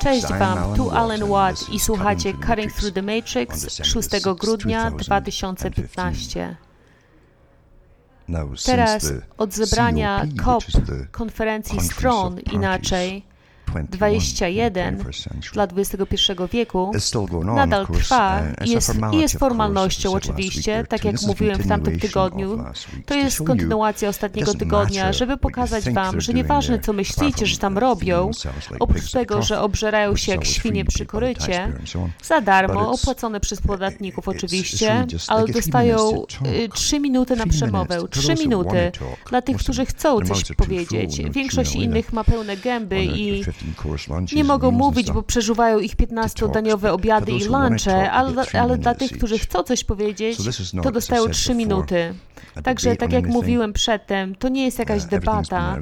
Cześć Wam, tu Alan Watt i słuchacie Cutting Through the Matrix 6 grudnia 2015. Teraz od zebrania COP, konferencji stron inaczej, 21 dla XXI wieku nadal trwa i jest, i jest formalnością oczywiście, tak jak mówiłem w tamtym tygodniu. To jest kontynuacja ostatniego tygodnia, żeby pokazać Wam, że nieważne co myślicie, że tam robią, oprócz tego, że obżerają się jak świnie przy korycie, za darmo, opłacone przez podatników oczywiście, ale dostają y, trzy minuty na przemowę. Trzy minuty dla tych, którzy chcą coś powiedzieć. Większość innych ma pełne gęby i nie mogą mówić, bo przeżuwają ich 15-daniowe obiady i lunche, ale, ale dla tych, którzy chcą coś powiedzieć, to dostają 3 minuty. Także, tak jak mówiłem przedtem, to nie jest jakaś uh, debata.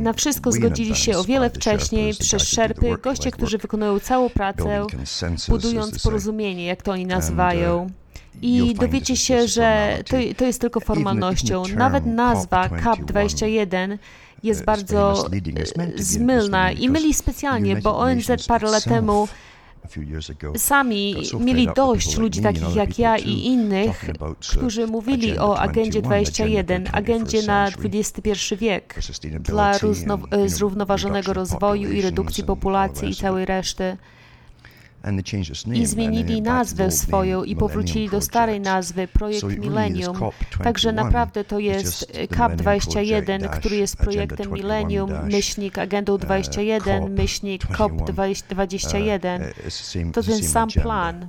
Na wszystko zgodzili się o wiele wcześniej przez szerpy, goście, którzy wykonują całą pracę, budując porozumienie, jak to oni uh, nazywają. I dowiecie się, że to, to jest tylko formalnością. Nawet nazwa CAP21 jest bardzo e, zmylna i myli specjalnie, bo ONZ parę lat temu Sami mieli dość ludzi takich jak ja i innych, którzy mówili o Agendzie 21, agendzie na XXI wiek dla e, zrównoważonego rozwoju i redukcji populacji i całej reszty i zmienili nazwę swoją i powrócili do starej nazwy Projekt Millennium. Także naprawdę to jest CAP 21, który jest projektem Millennium, myślnik Agendą 21, uh, myślnik COP 21. Uh, to ten sam plan.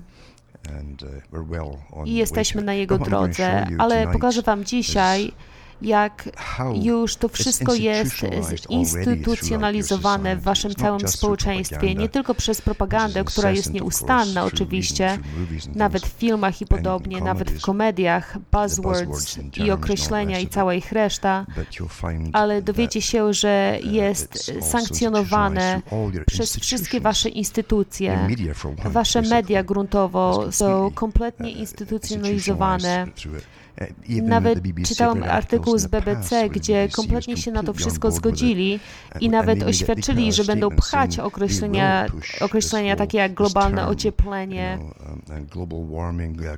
Uh, I jesteśmy na jego drodze, ale pokażę Wam dzisiaj, jak już to wszystko jest zinstytucjonalizowane w waszym całym społeczeństwie, nie tylko przez propagandę, która jest nieustanna oczywiście, nawet w filmach i podobnie, nawet w komediach, buzzwords i określenia i cała ich reszta, ale dowiecie się, że uh, jest sankcjonowane przez wszystkie wasze instytucje. Wasze media gruntowo są kompletnie uh, instytucjonalizowane. Nawet czytałam artykuł z BBC, gdzie kompletnie się na to wszystko zgodzili i nawet oświadczyli, że będą pchać określenia, określenia takie jak globalne ocieplenie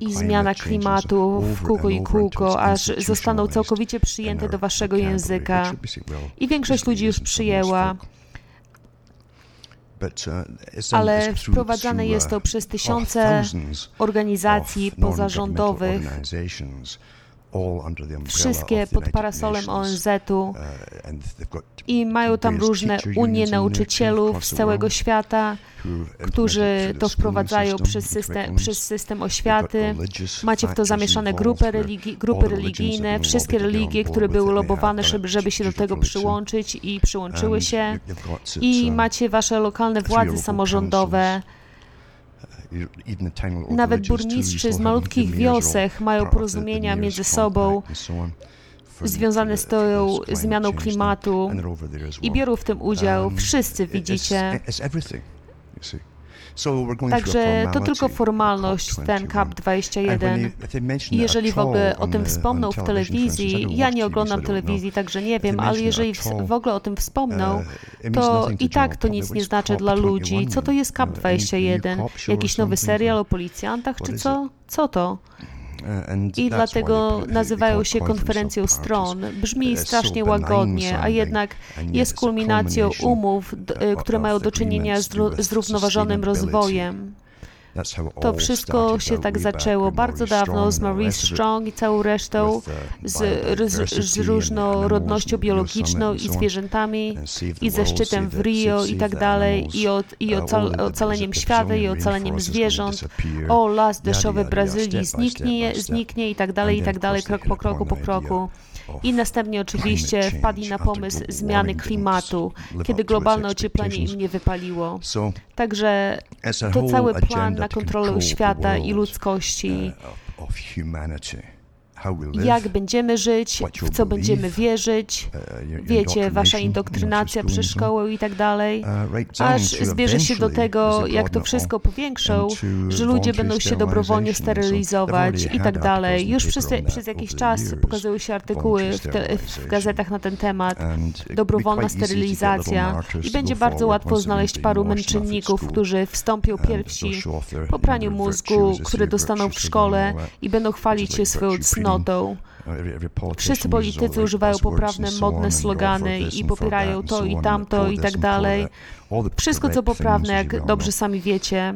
i zmiana klimatu w kółko i kółko, aż zostaną całkowicie przyjęte do waszego języka. I większość ludzi już przyjęła. Ale wprowadzane jest to przez tysiące organizacji pozarządowych, wszystkie pod parasolem ONZ-u uh, i mają tam różne unie nauczycielów z całego świata, którzy to wprowadzają przez system, przez system oświaty. Macie w to zamieszane grupy, religi grupy religijne, wszystkie religie, które były lobowane, żeby, żeby się do tego przyłączyć i przyłączyły się. I macie wasze lokalne władze samorządowe, nawet burmistrzy z malutkich wiosek mają porozumienia między sobą związane z tą zmianą klimatu i biorą w tym udział. Um, Wszyscy widzicie. Także to tylko formalność, ten CAP 21. I jeżeli w ogóle o tym wspomną w telewizji, ja nie oglądam telewizji, także nie wiem, ale jeżeli w ogóle o tym wspomną, uh, to i tak to nic nie znaczy dla ludzi. Co to jest CAP 21? Uh, Jakiś nowy serial o policjantach, czy co? Co to? I dlatego nazywają się konferencją stron. Brzmi strasznie łagodnie, a jednak jest kulminacją umów, które mają do czynienia z zrównoważonym rozwojem. To wszystko się tak zaczęło bardzo dawno z Maurice Strong i całą resztą, z, z różnorodnością biologiczną i zwierzętami, i ze szczytem w Rio i tak dalej, i, o, i ocal, ocaleniem świata, i ocaleniem zwierząt. O, las deszczowy Brazylii zniknie, zniknie i tak dalej, i tak dalej, krok po kroku, po kroku. I następnie oczywiście wpadli na pomysł zmiany klimatu, kiedy globalne ocieplenie im nie wypaliło. Także to cały plan na kontrolę świata i ludzkości jak będziemy żyć, w co będziemy wierzyć, uh, wiecie, wasza indoktrynacja przez szkołę i tak dalej, uh, aż zbierze się do tego, jak to wszystko powiększą, że ludzie będą się dobrowolnie sterylizować i tak dalej. Już przez, przez jakiś czas pokazują się artykuły w, te, w gazetach na ten temat, dobrowolna sterylizacja. i będzie bardzo łatwo znaleźć paru męczenników, którzy wstąpią pierwsi po praniu mózgu, które dostaną w szkole i będą chwalić się swoją cnotą. Wszyscy politycy używają poprawne, modne slogany i popierają to i tamto i tak dalej. Wszystko co poprawne, jak dobrze sami wiecie,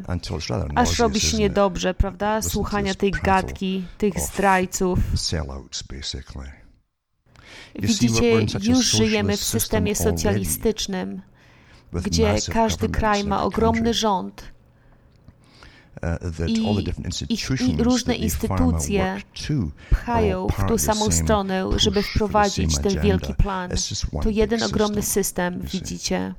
aż robi się niedobrze, prawda? Słuchania tej gadki, tych zdrajców. Widzicie, już żyjemy w systemie socjalistycznym, gdzie każdy kraj ma ogromny rząd i, i różne instytucje pchają w tą samą stronę, żeby wprowadzić ten wielki plan. To jeden ogromny system, widzicie.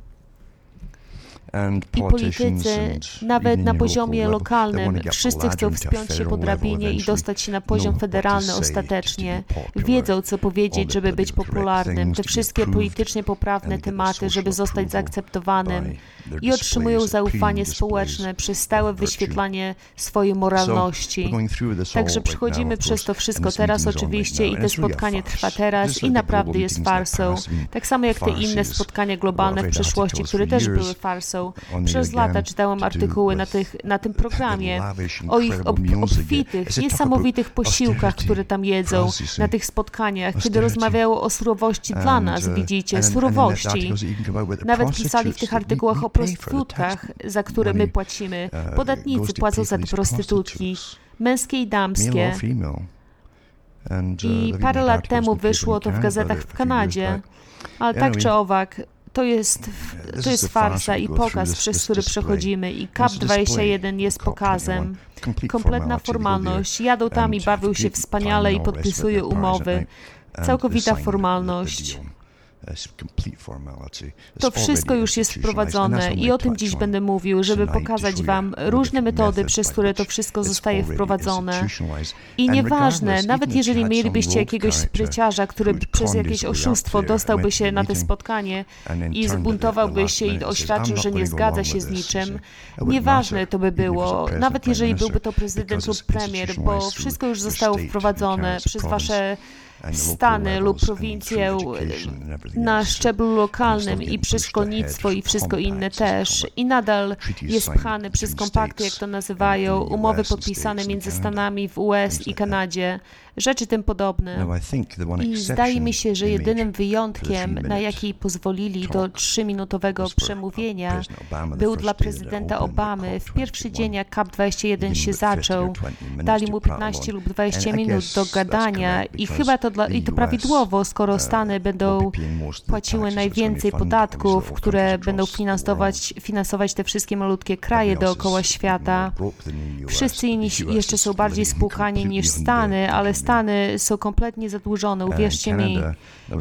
I politycy, nawet na poziomie lokalnym, wszyscy chcą wspiąć się po drabinie i dostać się na poziom federalny ostatecznie. Wiedzą, co powiedzieć, żeby być popularnym. Te wszystkie politycznie poprawne tematy, żeby zostać zaakceptowanym i otrzymują zaufanie społeczne przez stałe wyświetlanie swojej moralności. Także przechodzimy przez to wszystko teraz oczywiście i to spotkanie trwa teraz i naprawdę jest farsą. Tak samo jak te inne spotkania globalne w przeszłości, które też były farsą. Przez lata czytałem artykuły na, tych, na tym programie o ich ob obfitych, niesamowitych posiłkach, które tam jedzą na tych spotkaniach, kiedy rozmawiało o surowości dla nas, uh, widzicie, surowości. Nawet pisali w tych artykułach o prostytutkach, za które my płacimy. Uh, Podatnicy płacą za te prostytutki, męskie i damskie. I uh, parę lat temu wyszło to w gazetach w Kanadzie. Ale tak czy owak, to jest, to jest farsa i pokaz, przez który przechodzimy i CAP 21 jest pokazem. Kompletna formalność. Jadą tam i bawią się wspaniale i podpisują umowy. Całkowita formalność. To wszystko już jest wprowadzone i o tym dziś będę mówił, żeby pokazać Wam różne metody, przez które to wszystko zostaje wprowadzone. I nieważne, nawet jeżeli mielibyście jakiegoś spryciarza, który przez jakieś oszustwo dostałby się na to spotkanie i zbuntowałby się i oświadczył, że nie zgadza się z niczym, nieważne to by było, nawet jeżeli byłby to prezydent lub premier, bo wszystko już zostało wprowadzone przez Wasze stany lub prowincję na szczeblu lokalnym i przez szkolnictwo i wszystko inne też. I nadal jest pchany przez kompakty, jak to nazywają, umowy podpisane między Stanami w US i Kanadzie rzeczy tym podobne. I zdaje mi się, że jedynym wyjątkiem, na jaki pozwolili do trzyminutowego przemówienia, był dla prezydenta Obamy. W pierwszy dzień, jak CAP21 się zaczął, dali mu 15 lub 20 minut do gadania i chyba to, dla, i to prawidłowo, skoro uh, Stany będą płaciły najwięcej podatków, które będą finansować, finansować te wszystkie malutkie kraje dookoła świata. Wszyscy inni jeszcze są bardziej spłukani niż Stany, ale Stany Stany są kompletnie zadłużone, uwierzcie mi.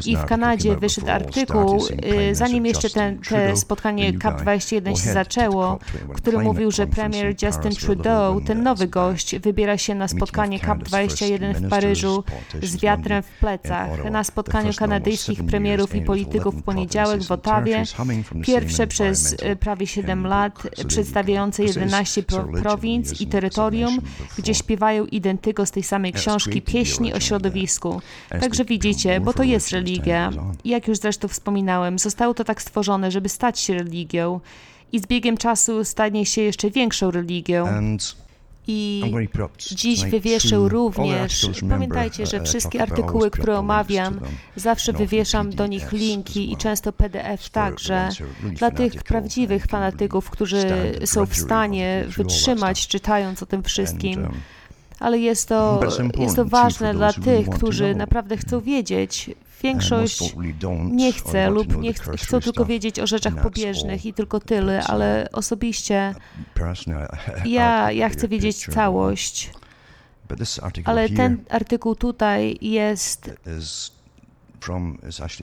I w Kanadzie wyszedł artykuł, y, zanim jeszcze ten, te spotkanie CAP21 się zaczęło, który mówił, że premier Justin Trudeau, ten nowy gość, wybiera się na spotkanie CAP21 w Paryżu z wiatrem w plecach. Na spotkaniu kanadyjskich premierów i polityków w poniedziałek w Ottawie, pierwsze przez y, prawie 7 lat, przedstawiające 11 pro, prowinc i terytorium, gdzie śpiewają identyko z tej samej książki pieśni o środowisku. Także widzicie, bo to jest religia. Jak już zresztą wspominałem, zostało to tak stworzone, żeby stać się religią. I z biegiem czasu stanie się jeszcze większą religią. I dziś wywieszę również, pamiętajcie, że wszystkie artykuły, które omawiam, zawsze wywieszam do nich linki i często PDF także, dla tych prawdziwych fanatyków, którzy są w stanie wytrzymać czytając o tym wszystkim um, ale jest to, jest to ważne dla tych, którzy naprawdę chcą wiedzieć. Większość nie chce lub nie ch chcą tylko wiedzieć o rzeczach pobieżnych i tylko tyle, ale osobiście ja, ja chcę wiedzieć całość. Ale ten artykuł tutaj jest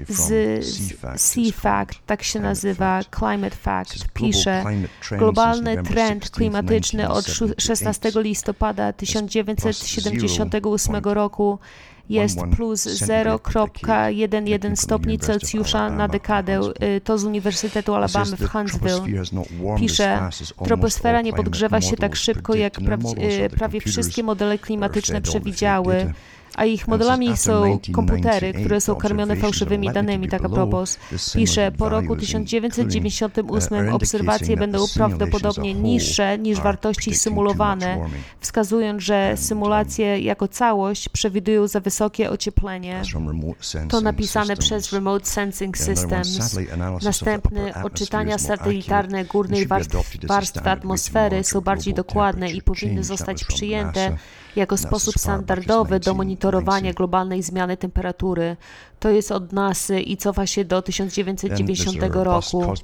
z CFACT, tak się nazywa, Climate Fact, pisze, globalny trend klimatyczny od 16 listopada 1978 roku jest plus 0,11 stopni Celsjusza na dekadę. Y, to z Uniwersytetu Alabamy w Huntsville. Pisze, troposfera nie podgrzewa się tak szybko, jak y, prawie wszystkie modele klimatyczne przewidziały a ich modelami są komputery, które są karmione fałszywymi danymi, tak a propos. Pisze, po roku 1998 obserwacje będą prawdopodobnie niższe niż wartości symulowane, wskazując, że symulacje jako całość przewidują za wysokie ocieplenie. To napisane przez Remote Sensing Systems. Następny odczytania satelitarne górnej warstwy atmosfery są bardziej dokładne i powinny zostać przyjęte jako sposób standardowy do monitorowania globalnej zmiany temperatury. To jest od NASA i cofa się do 1990 roku.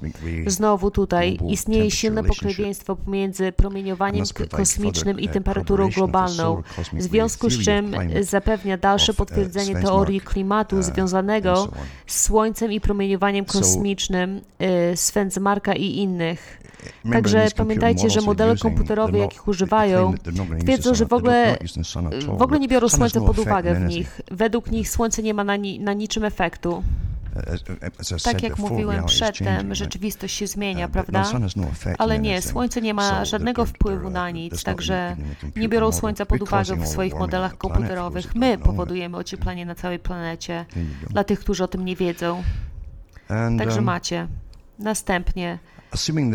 Znowu tutaj istnieje silne pokrewieństwo pomiędzy promieniowaniem kosmicznym i temperaturą globalną, w związku z czym zapewnia dalsze uh, potwierdzenie teorii klimatu uh, związanego z Słońcem i promieniowaniem kosmicznym y, z Fensmarka i innych. Także pamiętajcie, że modele komputerowe, jakich używają, twierdzą, że w ogóle, w ogóle nie biorą Słońca pod uwagę w nich. Według nich Słońce nie ma na, ni na niczym efektu. Tak jak mówiłem przedtem, rzeczywistość się zmienia, no prawda? Ale nie, Słońce nie ma żadnego wpływu na nic, także nie biorą Słońca pod uwagę w swoich modelach komputerowych. My powodujemy ocieplenie na całej planecie, dla tych, którzy o tym nie wiedzą. Także um, macie. Następnie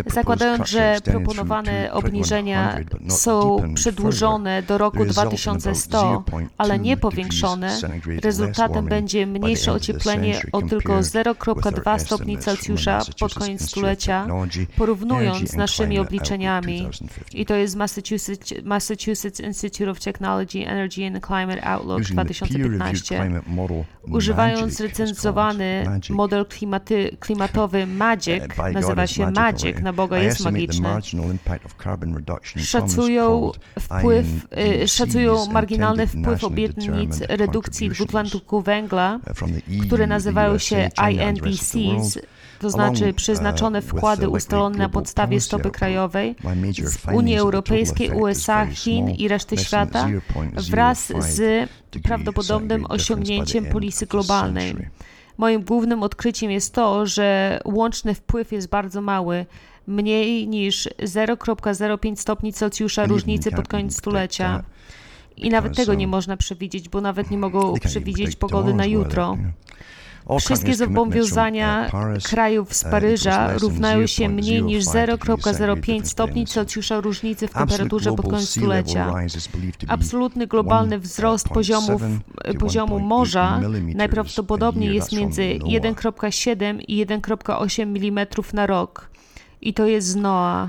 Zakładając, że proponowane obniżenia są przedłużone do roku 2100, ale nie powiększone, rezultatem będzie mniejsze ocieplenie o tylko 0,2 stopni Celsjusza pod koniec stulecia, porównując z naszymi obliczeniami. I to jest Massachusetts, Massachusetts Institute of Technology, Energy and Climate Outlook 2015. Używając recenzowany model klimaty, klimatowy MAGIC, nazywa się MAGIC, magic, na Boga jest magiczny. Szacują wpływ, y, szacują marginalny wpływ obietnic redukcji dwutlenku węgla, uh, które e nazywają się INDCs, to znaczy uh, przeznaczone wkłady ustalone na podstawie stopy krajowej w Unii Europejskiej, USA, Chin i reszty świata wraz z prawdopodobnym osiągnięciem polisy globalnej. Moim głównym odkryciem jest to, że łączny wpływ jest bardzo mały, mniej niż 0,05 stopni Celsjusza różnicy pod koniec stulecia. I nawet tego nie można przewidzieć, bo nawet nie mogą przewidzieć pogody na jutro. Wszystkie zobowiązania krajów z Paryża równają się mniej niż 0,05 stopni Celsjusza różnicy w temperaturze pod koniec stulecia. Absolutny globalny wzrost poziomów, poziomu morza najprawdopodobniej jest między 1,7 i 1,8 mm na rok i to jest z Noa.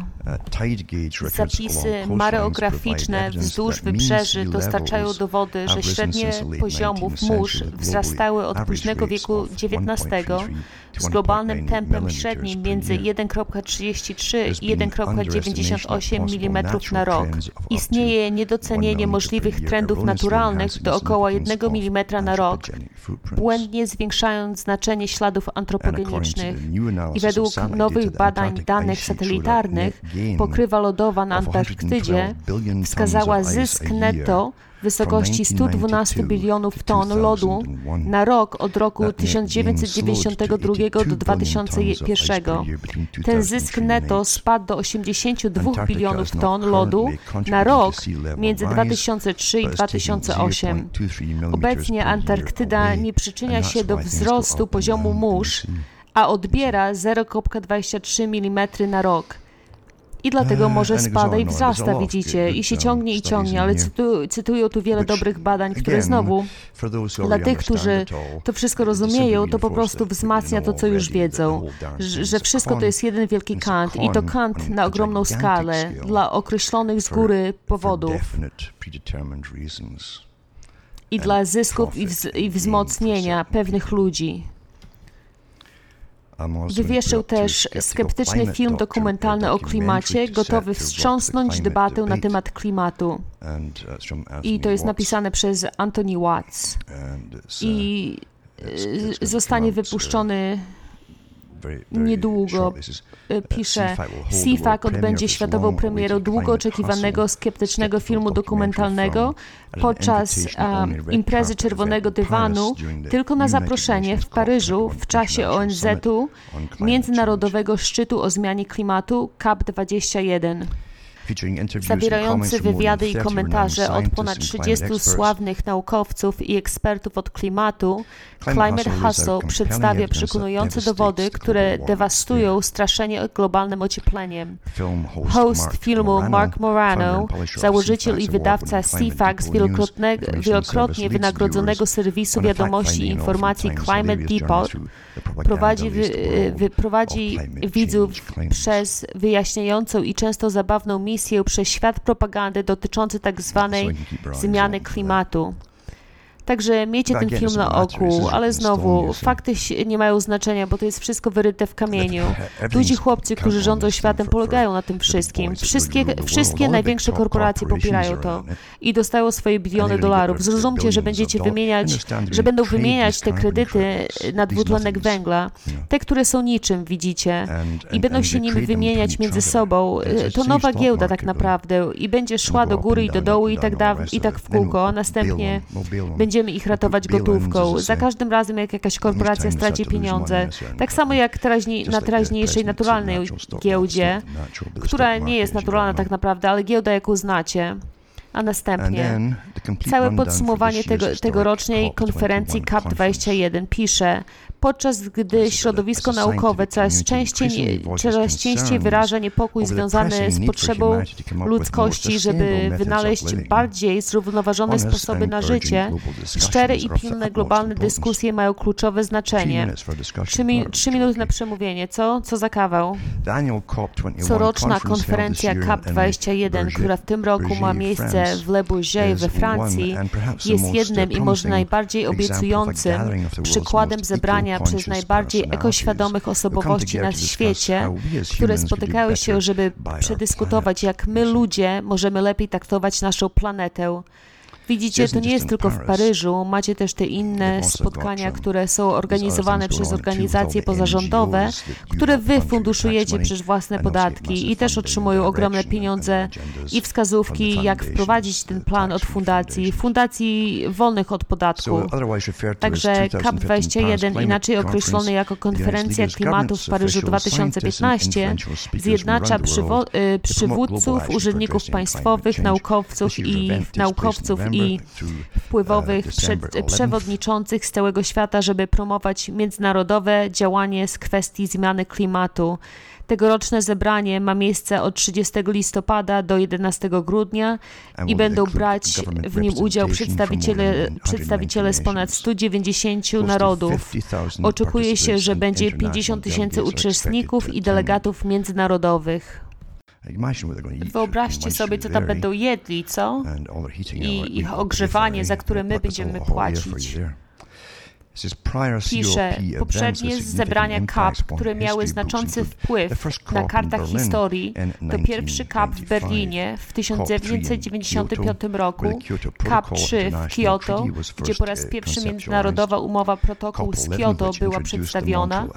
Zapisy mareograficzne wzdłuż wybrzeży dostarczają dowody, że średnie poziomów mórz wzrastały od późnego wieku XIX z globalnym tempem średnim między 1,33 i 1,98 mm na rok. Istnieje niedocenienie możliwych trendów naturalnych do około 1 mm na rok, błędnie zwiększając znaczenie śladów antropogenicznych. I według nowych badań danych satelitarnych pokrywa lodowa na Antarktydzie wskazała zysk netto wysokości 112 bilionów ton lodu na rok od roku 1992 do 2001. Ten zysk netto spadł do 82 bilionów ton lodu na rok między 2003 i 2008. Obecnie Antarktyda nie przyczynia się do wzrostu poziomu mórz, a odbiera 0,23 mm na rok. I dlatego eee, może spada i wzrasta, widzicie, i się ciągnie i ciągnie, ale cytu, cytują tu wiele dobrych badań, które znowu dla tych, którzy to wszystko rozumieją, to po prostu wzmacnia to, co już wiedzą, że wszystko to jest jeden wielki kant i to kant na ogromną skalę dla określonych z góry powodów i dla zysków i, wz i wzmocnienia pewnych ludzi. Wywieszył też skeptyczny film dokumentalny o klimacie, gotowy wstrząsnąć debatę na temat klimatu. Uh, I to jest napisane przez Anthony Watts. I zostanie wypuszczony niedługo. Uh, pisze, CFAC odbędzie światową premierę długo oczekiwanego skeptycznego filmu dokumentalnego podczas um, imprezy Czerwonego Dywanu tylko na zaproszenie w Paryżu w czasie ONZ-u Międzynarodowego Szczytu o Zmianie Klimatu COP21 zawierający wywiady i komentarze od ponad 30 sławnych naukowców i ekspertów od klimatu, Climate Hustle przedstawia przekonujące dowody, które dewastują straszenie globalnym ociepleniem. Host filmu Mark Morano, założyciel i wydawca CFAX, wielokrotnie wynagrodzonego serwisu wiadomości i informacji Climate Depot, prowadzi, wy, prowadzi widzów przez wyjaśniającą i często zabawną misję przez świat propagandy dotyczący tak zwanej zmiany klimatu. Także miejcie ten film na oku, ale znowu, fakty nie mają znaczenia, bo to jest wszystko wyryte w kamieniu. Ludzi chłopcy, którzy rządzą światem, polegają na tym wszystkim. Wszystkie, wszystkie największe korporacje popierają to i dostają swoje biliony dolarów. Zrozumcie, że będziecie wymieniać, że będą wymieniać te kredyty na dwutlenek węgla, te, które są niczym, widzicie, i będą się nimi wymieniać między sobą. To nowa giełda tak naprawdę i będzie szła do góry i do dołu i tak, da, i tak w kółko, a następnie będzie będziemy ich ratować gotówką. Za każdym razem, jak jakaś korporacja straci pieniądze, tak samo jak teraźni, na teraźniejszej naturalnej giełdzie, która nie jest naturalna tak naprawdę, ale giełda, jaką znacie. A następnie całe podsumowanie tego, tegorocznej konferencji CAP21 pisze, podczas gdy środowisko naukowe coraz częściej, coraz częściej wyraża niepokój związany z potrzebą ludzkości, żeby wynaleźć bardziej zrównoważone sposoby na życie, szczere i pilne globalne dyskusje mają kluczowe znaczenie. Trzy, mi trzy minuty na przemówienie, co? Co za kawał? Coroczna konferencja CAP21, która w tym roku ma miejsce w Le Bourget we Francji, jest jednym i może najbardziej obiecującym przykładem zebrania przez najbardziej ekoświadomych osobowości na świecie, które spotykały się, żeby przedyskutować, jak my ludzie możemy lepiej traktować naszą planetę. Widzicie, to nie jest tylko w Paryżu, macie też te inne spotkania, które są organizowane przez organizacje pozarządowe, które wy funduszujecie przez własne podatki i też otrzymują ogromne pieniądze i wskazówki, jak wprowadzić ten plan od fundacji, fundacji wolnych od podatku. Także CAP21, inaczej określony jako Konferencja Klimatu w Paryżu 2015, zjednacza y, przywódców, urzędników państwowych, naukowców i naukowców i i wpływowych przed, przewodniczących z całego świata, żeby promować międzynarodowe działanie z kwestii zmiany klimatu. Tegoroczne zebranie ma miejsce od 30 listopada do 11 grudnia i będą brać w nim udział przedstawiciele, przedstawiciele z ponad 190 narodów. Oczekuje się, że będzie 50 tysięcy uczestników i delegatów międzynarodowych. Wyobraźcie sobie, co tam będą jedli, co? I ich ogrzewanie, za które my będziemy płacić. Pisze, poprzednie zebrania CAP, które miały znaczący wpływ na kartach historii, to pierwszy CAP w Berlinie w 1995 roku, CAP 3 w Kyoto, gdzie po raz pierwszy międzynarodowa umowa protokół z Kyoto była przedstawiona,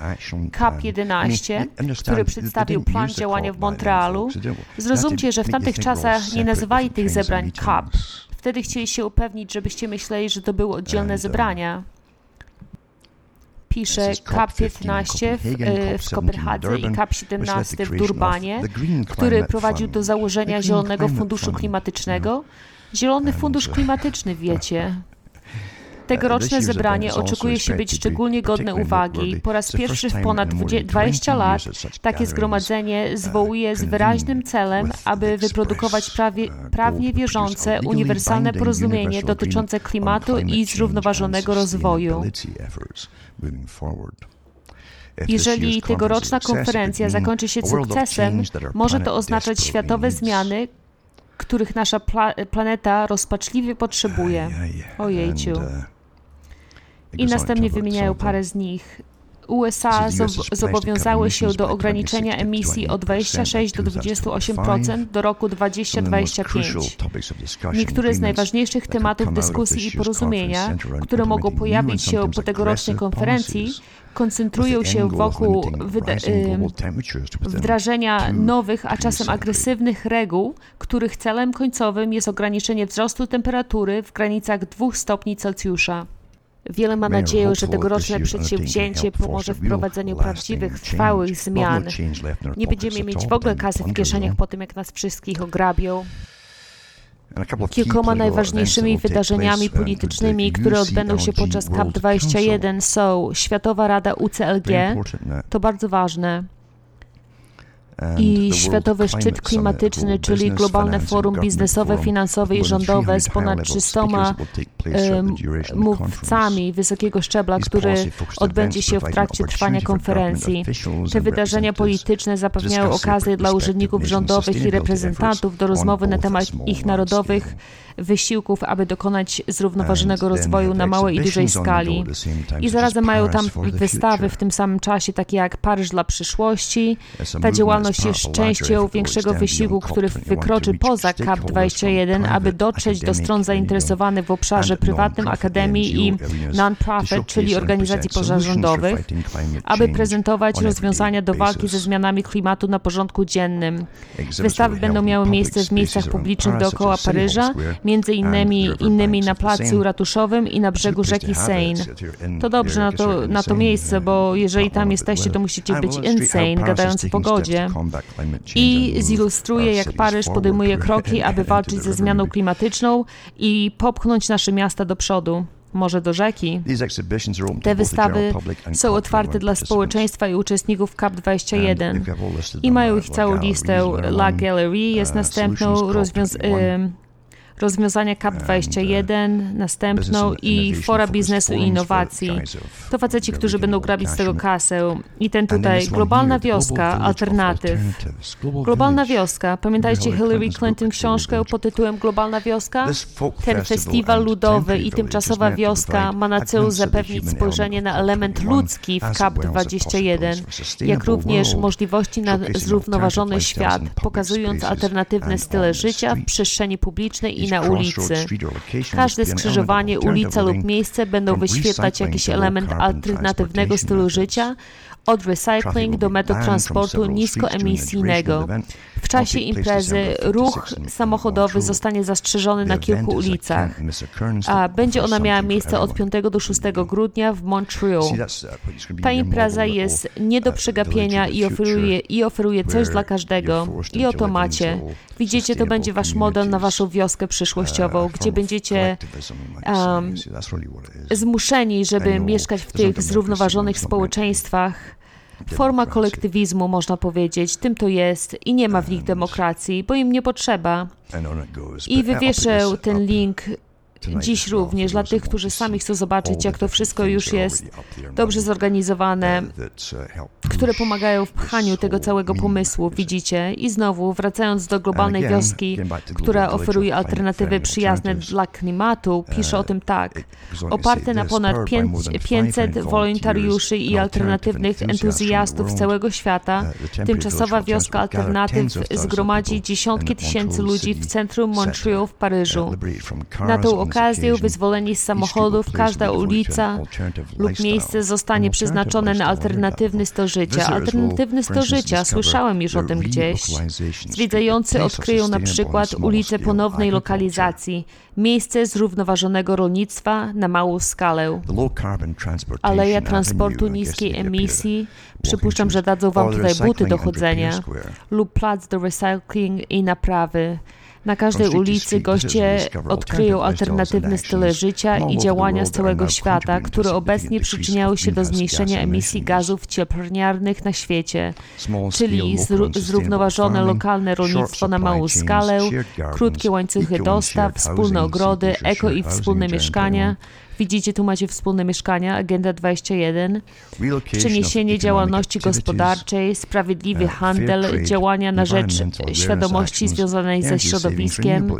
CAP 11, który przedstawił plan działania w Montrealu. Zrozumcie, że w tamtych czasach nie nazywali tych zebrań CAP. Wtedy chcieli się upewnić, żebyście myśleli, że to były oddzielne zebrania pisze KAP 15 w, w Kopenhadze i KAP 17 w Durbanie, który prowadził do założenia Zielonego Funduszu Klimatycznego. Zielony Fundusz Klimatyczny, wiecie, Tegoroczne zebranie oczekuje się być szczególnie godne uwagi. Po raz pierwszy w ponad 20 lat takie zgromadzenie zwołuje z wyraźnym celem, aby wyprodukować prawie, prawnie wierzące, uniwersalne porozumienie dotyczące klimatu i zrównoważonego rozwoju. Jeżeli tegoroczna konferencja zakończy się sukcesem, może to oznaczać światowe zmiany, których nasza pla planeta rozpaczliwie potrzebuje. Ojejciu. Uh, I następnie wymieniają parę z nich. USA zobowiązały się do ograniczenia emisji o 26 do 28% do roku 2025. Niektóre z najważniejszych tematów dyskusji i porozumienia, które mogą pojawić się po tegorocznej konferencji, koncentrują się wokół wdrażania nowych, a czasem agresywnych reguł, których celem końcowym jest ograniczenie wzrostu temperatury w granicach 2 stopni Celsjusza. Wiele ma nadzieję, że tegoroczne przedsięwzięcie pomoże w prowadzeniu prawdziwych, trwałych zmian. Nie będziemy mieć w ogóle kasy w kieszeniach po tym, jak nas wszystkich ograbią. Kilkoma najważniejszymi wydarzeniami politycznymi, które odbędą się podczas COP21 są Światowa Rada UCLG, to bardzo ważne, i Światowy Szczyt Klimatyczny, czyli globalne forum biznesowe, finansowe i rządowe z ponad 300 mówcami wysokiego szczebla, który odbędzie się w trakcie trwania konferencji. Te wydarzenia polityczne zapewniają okazję dla urzędników rządowych i reprezentantów do rozmowy na temat ich narodowych wysiłków, aby dokonać zrównoważonego rozwoju na małej i dużej skali. I zarazem mają tam wystawy w tym samym czasie, takie jak Paryż dla przyszłości. Ta działalność jest częścią większego wysiłku, który wykroczy poza CAP21, aby dotrzeć do stron zainteresowanych w obszarze prywatnym, akademii i non-profit, czyli organizacji pozarządowych, aby prezentować rozwiązania do walki ze zmianami klimatu na porządku dziennym. Wystawy będą miały miejsce w miejscach publicznych dookoła Paryża, między innymi, innymi na placu ratuszowym i na brzegu rzeki Seine. To dobrze na to, na to miejsce, bo jeżeli tam jesteście, to musicie być insane, gadając o pogodzie. I zilustruje, jak Paryż podejmuje kroki, aby walczyć ze zmianą klimatyczną i popchnąć nasze miasta do przodu może do rzeki. Te wystawy są otwarte dla społeczeństwa i uczestników CAP21 i mają ich całą listę. La Galerie jest uh, następną rozwiązaniem rozwiązania CAP21, następną i fora biznesu i innowacji. To faceci, którzy będą grabić z tego kasę. I ten tutaj, globalna wioska alternatyw. Globalna wioska. Pamiętajcie Hillary Clinton książkę pod tytułem Globalna wioska? Ten festiwal ludowy i tymczasowa wioska ma na celu zapewnić spojrzenie na element ludzki w CAP21, jak również możliwości na zrównoważony świat, pokazując alternatywne style życia w przestrzeni publicznej i na ulicy. Każde skrzyżowanie, ulica lub miejsce będą wyświetlać jakiś element alternatywnego stylu życia, od recycling do metod transportu niskoemisyjnego. W czasie imprezy ruch samochodowy zostanie zastrzeżony na kilku ulicach, a będzie ona miała miejsce od 5 do 6 grudnia w Montreal. Ta impreza jest nie do przegapienia i oferuje, i oferuje coś dla każdego. I oto macie. Widzicie, to będzie wasz model na waszą wioskę przyszłościową, gdzie będziecie um, zmuszeni, żeby mieszkać w tych zrównoważonych społeczeństwach, Forma kolektywizmu, można powiedzieć, tym to jest i nie ma w nich demokracji, bo im nie potrzeba. I wywieszę ten link dziś również dla tych, którzy sami chcą zobaczyć, jak to wszystko już jest dobrze zorganizowane, które pomagają w pchaniu tego całego pomysłu, widzicie. I znowu, wracając do globalnej wioski, która oferuje alternatywy przyjazne dla klimatu, pisze o tym tak. Oparte na ponad 500 wolontariuszy i alternatywnych entuzjastów z całego świata, tymczasowa wioska alternatyw zgromadzi dziesiątki tysięcy ludzi w centrum Montreal w Paryżu. Na tą okazję wyzwoleni z samochodów, każda ulica lub miejsce zostanie przeznaczone na alternatywny styl życia. Alternatywny styl życia, słyszałem już o tym gdzieś. Zwiedzający odkryją na przykład ulicę ponownej lokalizacji, miejsce zrównoważonego rolnictwa na małą skalę. Aleja transportu niskiej emisji, przypuszczam, że dadzą wam tutaj buty do chodzenia, lub plac do recykling i naprawy. Na każdej ulicy goście odkryją alternatywne style życia i działania z całego świata, które obecnie przyczyniają się do zmniejszenia emisji gazów cieplarnianych na świecie, czyli zrównoważone lokalne rolnictwo na małą skalę, krótkie łańcuchy dostaw, wspólne ogrody, eko i wspólne mieszkania, Widzicie, tu macie wspólne mieszkania, Agenda 21, przeniesienie działalności gospodarczej, sprawiedliwy uh, handel, działania na rzecz świadomości związanej ze środowiskiem,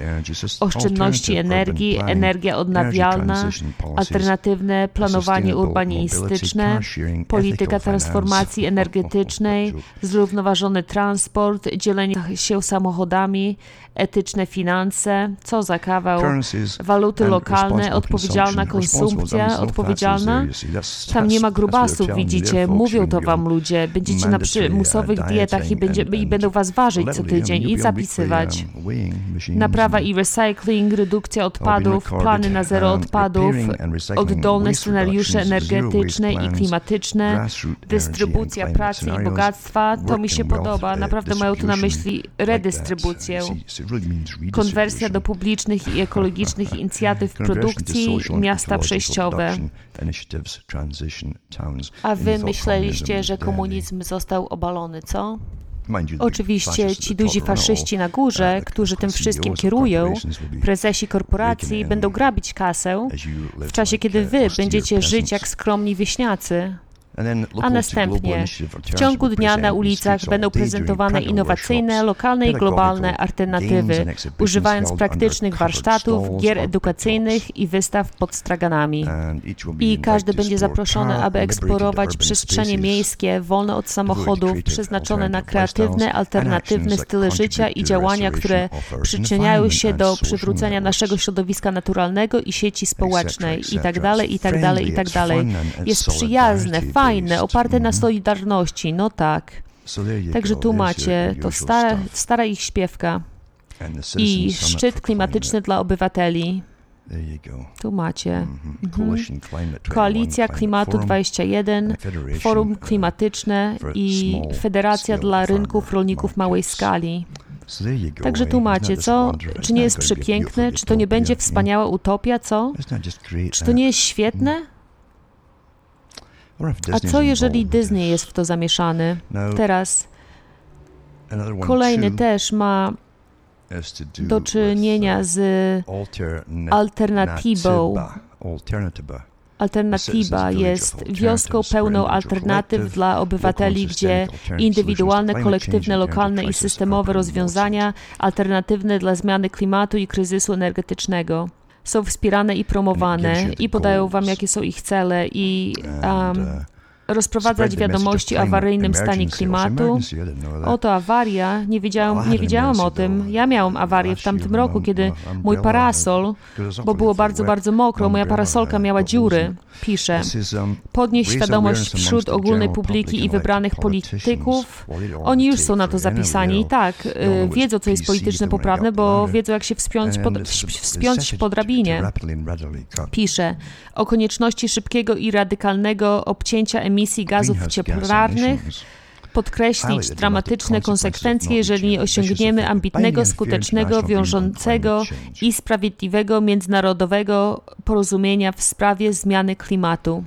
oszczędności energii, energia odnawialna, alternatywne planowanie urbanistyczne, polityka transformacji energetycznej, zrównoważony transport, dzielenie się samochodami, etyczne finanse, co za kawał, waluty lokalne, odpowiedzialna konsumpcja, odpowiedzialna. Tam nie ma grubasów, widzicie, mówią to wam ludzie. Będziecie na przymusowych dietach i, będzie, i będą was ważyć co tydzień i zapisywać. Naprawa i recycling, redukcja odpadów, plany na zero odpadów, oddolne scenariusze energetyczne i klimatyczne, dystrybucja pracy i bogactwa. To mi się podoba. Naprawdę mają tu na myśli redystrybucję konwersja do publicznych i ekologicznych inicjatyw produkcji, miasta przejściowe. A wy myśleliście, że komunizm został obalony, co? Oczywiście ci duzi faszyści na górze, uh, którzy tym wszystkim kierują, prezesi korporacji, będą grabić kasę, w czasie kiedy uh, wy będziecie żyć jak skromni wieśniacy. A następnie w ciągu dnia na ulicach będą prezentowane innowacyjne, lokalne i globalne alternatywy, używając praktycznych warsztatów, gier edukacyjnych i wystaw pod straganami. I każdy będzie zaproszony, aby eksplorować przestrzenie miejskie wolne od samochodów, przeznaczone na kreatywne, alternatywne style życia i działania, które przyczyniają się do przywrócenia naszego środowiska naturalnego i sieci społecznej itd., itd., itd. Jest przyjazne, fajne, fajne, oparte na solidarności, no tak. Także tu macie, to stara, stara ich śpiewka i szczyt klimatyczny dla obywateli. Tu macie. Mhm. Koalicja Klimatu 21, Forum Klimatyczne i Federacja dla Rynków Rolników Małej Skali. Także tu macie, co? Czy nie jest przepiękne? Czy to nie będzie wspaniała utopia, co? Czy to nie jest świetne? A co jeżeli Disney jest w to zamieszany? Teraz kolejny też ma do czynienia z alternatywą. Alternatywa jest wioską pełną alternatyw dla obywateli, gdzie indywidualne, kolektywne, lokalne i systemowe rozwiązania alternatywne dla zmiany klimatu i kryzysu energetycznego są wspierane i promowane i podają wam, jakie są ich cele i um, rozprowadzać wiadomości o awaryjnym stanie klimatu. Oto awaria, nie wiedziałam, nie wiedziałam o tym. Ja miałam awarię w tamtym roku, kiedy mój parasol, bo było bardzo, bardzo mokro, moja parasolka miała dziury. Pisze, podnieść świadomość wśród ogólnej publiki i wybranych polityków. Oni już są na to zapisani i tak, y, wiedzą, co jest polityczne poprawne, bo wiedzą, jak się wspiąć po, wspiąć po drabinie. Pisze o konieczności szybkiego i radykalnego obcięcia emisji emisji gazów cieplarnych, podkreślić dramatyczne konsekwencje, jeżeli nie osiągniemy ambitnego, skutecznego, wiążącego i sprawiedliwego międzynarodowego porozumienia w sprawie zmiany klimatu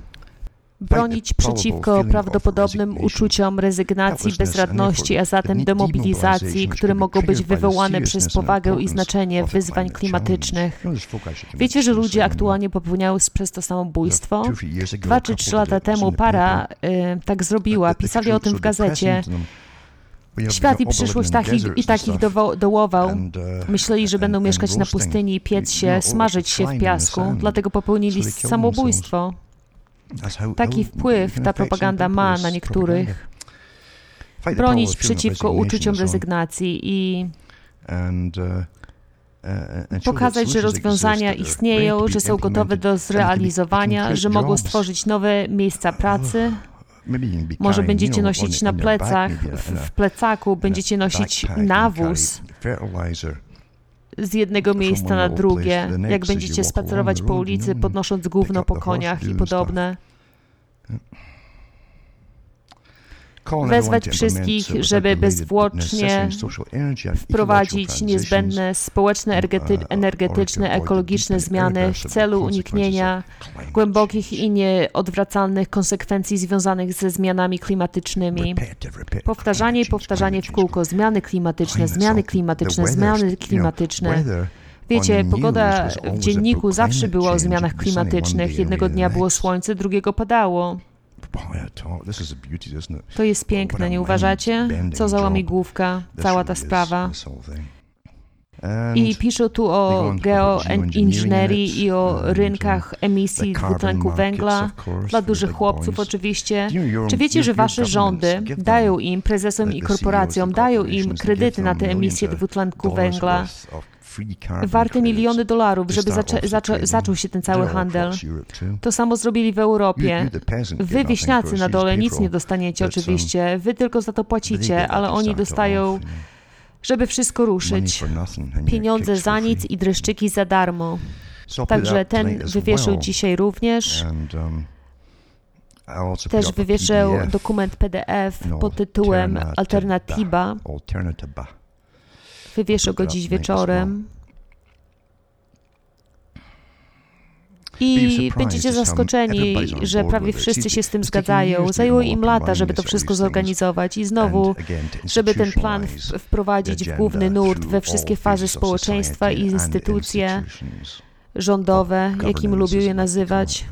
bronić przeciwko prawdopodobnym uczuciom rezygnacji, bezradności, a zatem demobilizacji, które mogą być wywołane przez powagę i znaczenie wyzwań klimatycznych. Wiecie, że ludzie aktualnie popełniają przez to samobójstwo? Dwa czy trzy lata temu para y, tak zrobiła, pisali o tym w gazecie. Świat i przyszłość takich, i takich dołował. Uh, Myśleli, że będą mieszkać na pustyni piec się, smażyć się w piasku, dlatego popełnili samobójstwo. Taki wpływ ta propaganda ma na niektórych. Bronić przeciwko uczuciom rezygnacji i pokazać, że rozwiązania istnieją, że są gotowe do zrealizowania, że mogą stworzyć nowe miejsca pracy. Może będziecie nosić na plecach, w plecaku będziecie nosić nawóz z jednego miejsca na drugie, jak będziecie spacerować po ulicy, podnosząc gówno po koniach i podobne. Wezwać wszystkich, żeby bezwłocznie wprowadzić niezbędne społeczne, energetyczne, ekologiczne zmiany w celu uniknienia głębokich i nieodwracalnych konsekwencji związanych ze zmianami klimatycznymi. Powtarzanie i powtarzanie w kółko zmiany klimatyczne, zmiany klimatyczne, zmiany klimatyczne. Wiecie, pogoda w dzienniku zawsze była o zmianach klimatycznych. Jednego dnia było słońce, drugiego padało. To jest piękne, nie uważacie? Co za łamigłówka, cała ta sprawa. I pisze tu o geoinżynierii i o rynkach emisji dwutlenku węgla dla dużych chłopców oczywiście. Czy wiecie, że wasze rządy dają im, prezesom i korporacjom, dają im kredyty na te emisje dwutlenku węgla warte miliony dolarów, żeby zaczę, zaczę, zaczął się ten cały handel. To samo zrobili w Europie. Wy, wieśniacy na dole, nic nie dostaniecie um, oczywiście. Wy tylko za to płacicie, ale oni dostają, żeby wszystko ruszyć. Pieniądze za nic i dreszczyki za darmo. Także ten wywieszył dzisiaj również. Um, Też wywieszył dokument PDF pod tytułem Alternativa Wywieszę go dziś wieczorem. I będziecie zaskoczeni, że prawie wszyscy się z tym zgadzają. Zajęło im lata, żeby to wszystko zorganizować i znowu, żeby ten plan wprowadzić w główny nurt we wszystkie fazy społeczeństwa i instytucje rządowe, jakim lubią je nazywać.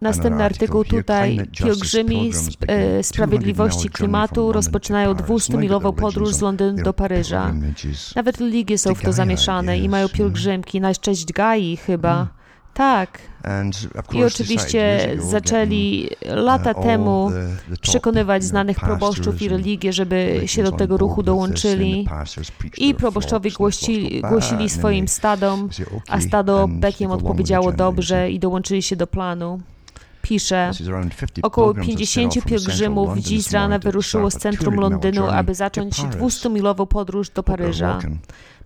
Następny artykuł tutaj. Pielgrzymi e, Sprawiedliwości Klimatu rozpoczynają 200-milową podróż z Londynu do Paryża. Nawet religie są w to zamieszane i mają pielgrzymki na cześć Gai chyba. Hmm. Tak. I oczywiście zaczęli lata temu przekonywać znanych proboszczów i religie, żeby się do tego ruchu dołączyli. I proboszczowie głosili, głosili swoim stadom, a stado bekiem odpowiedziało dobrze i dołączyli się do planu pisze, około 50 pielgrzymów dziś z rana wyruszyło z centrum Londynu, aby zacząć 200-milową podróż do Paryża.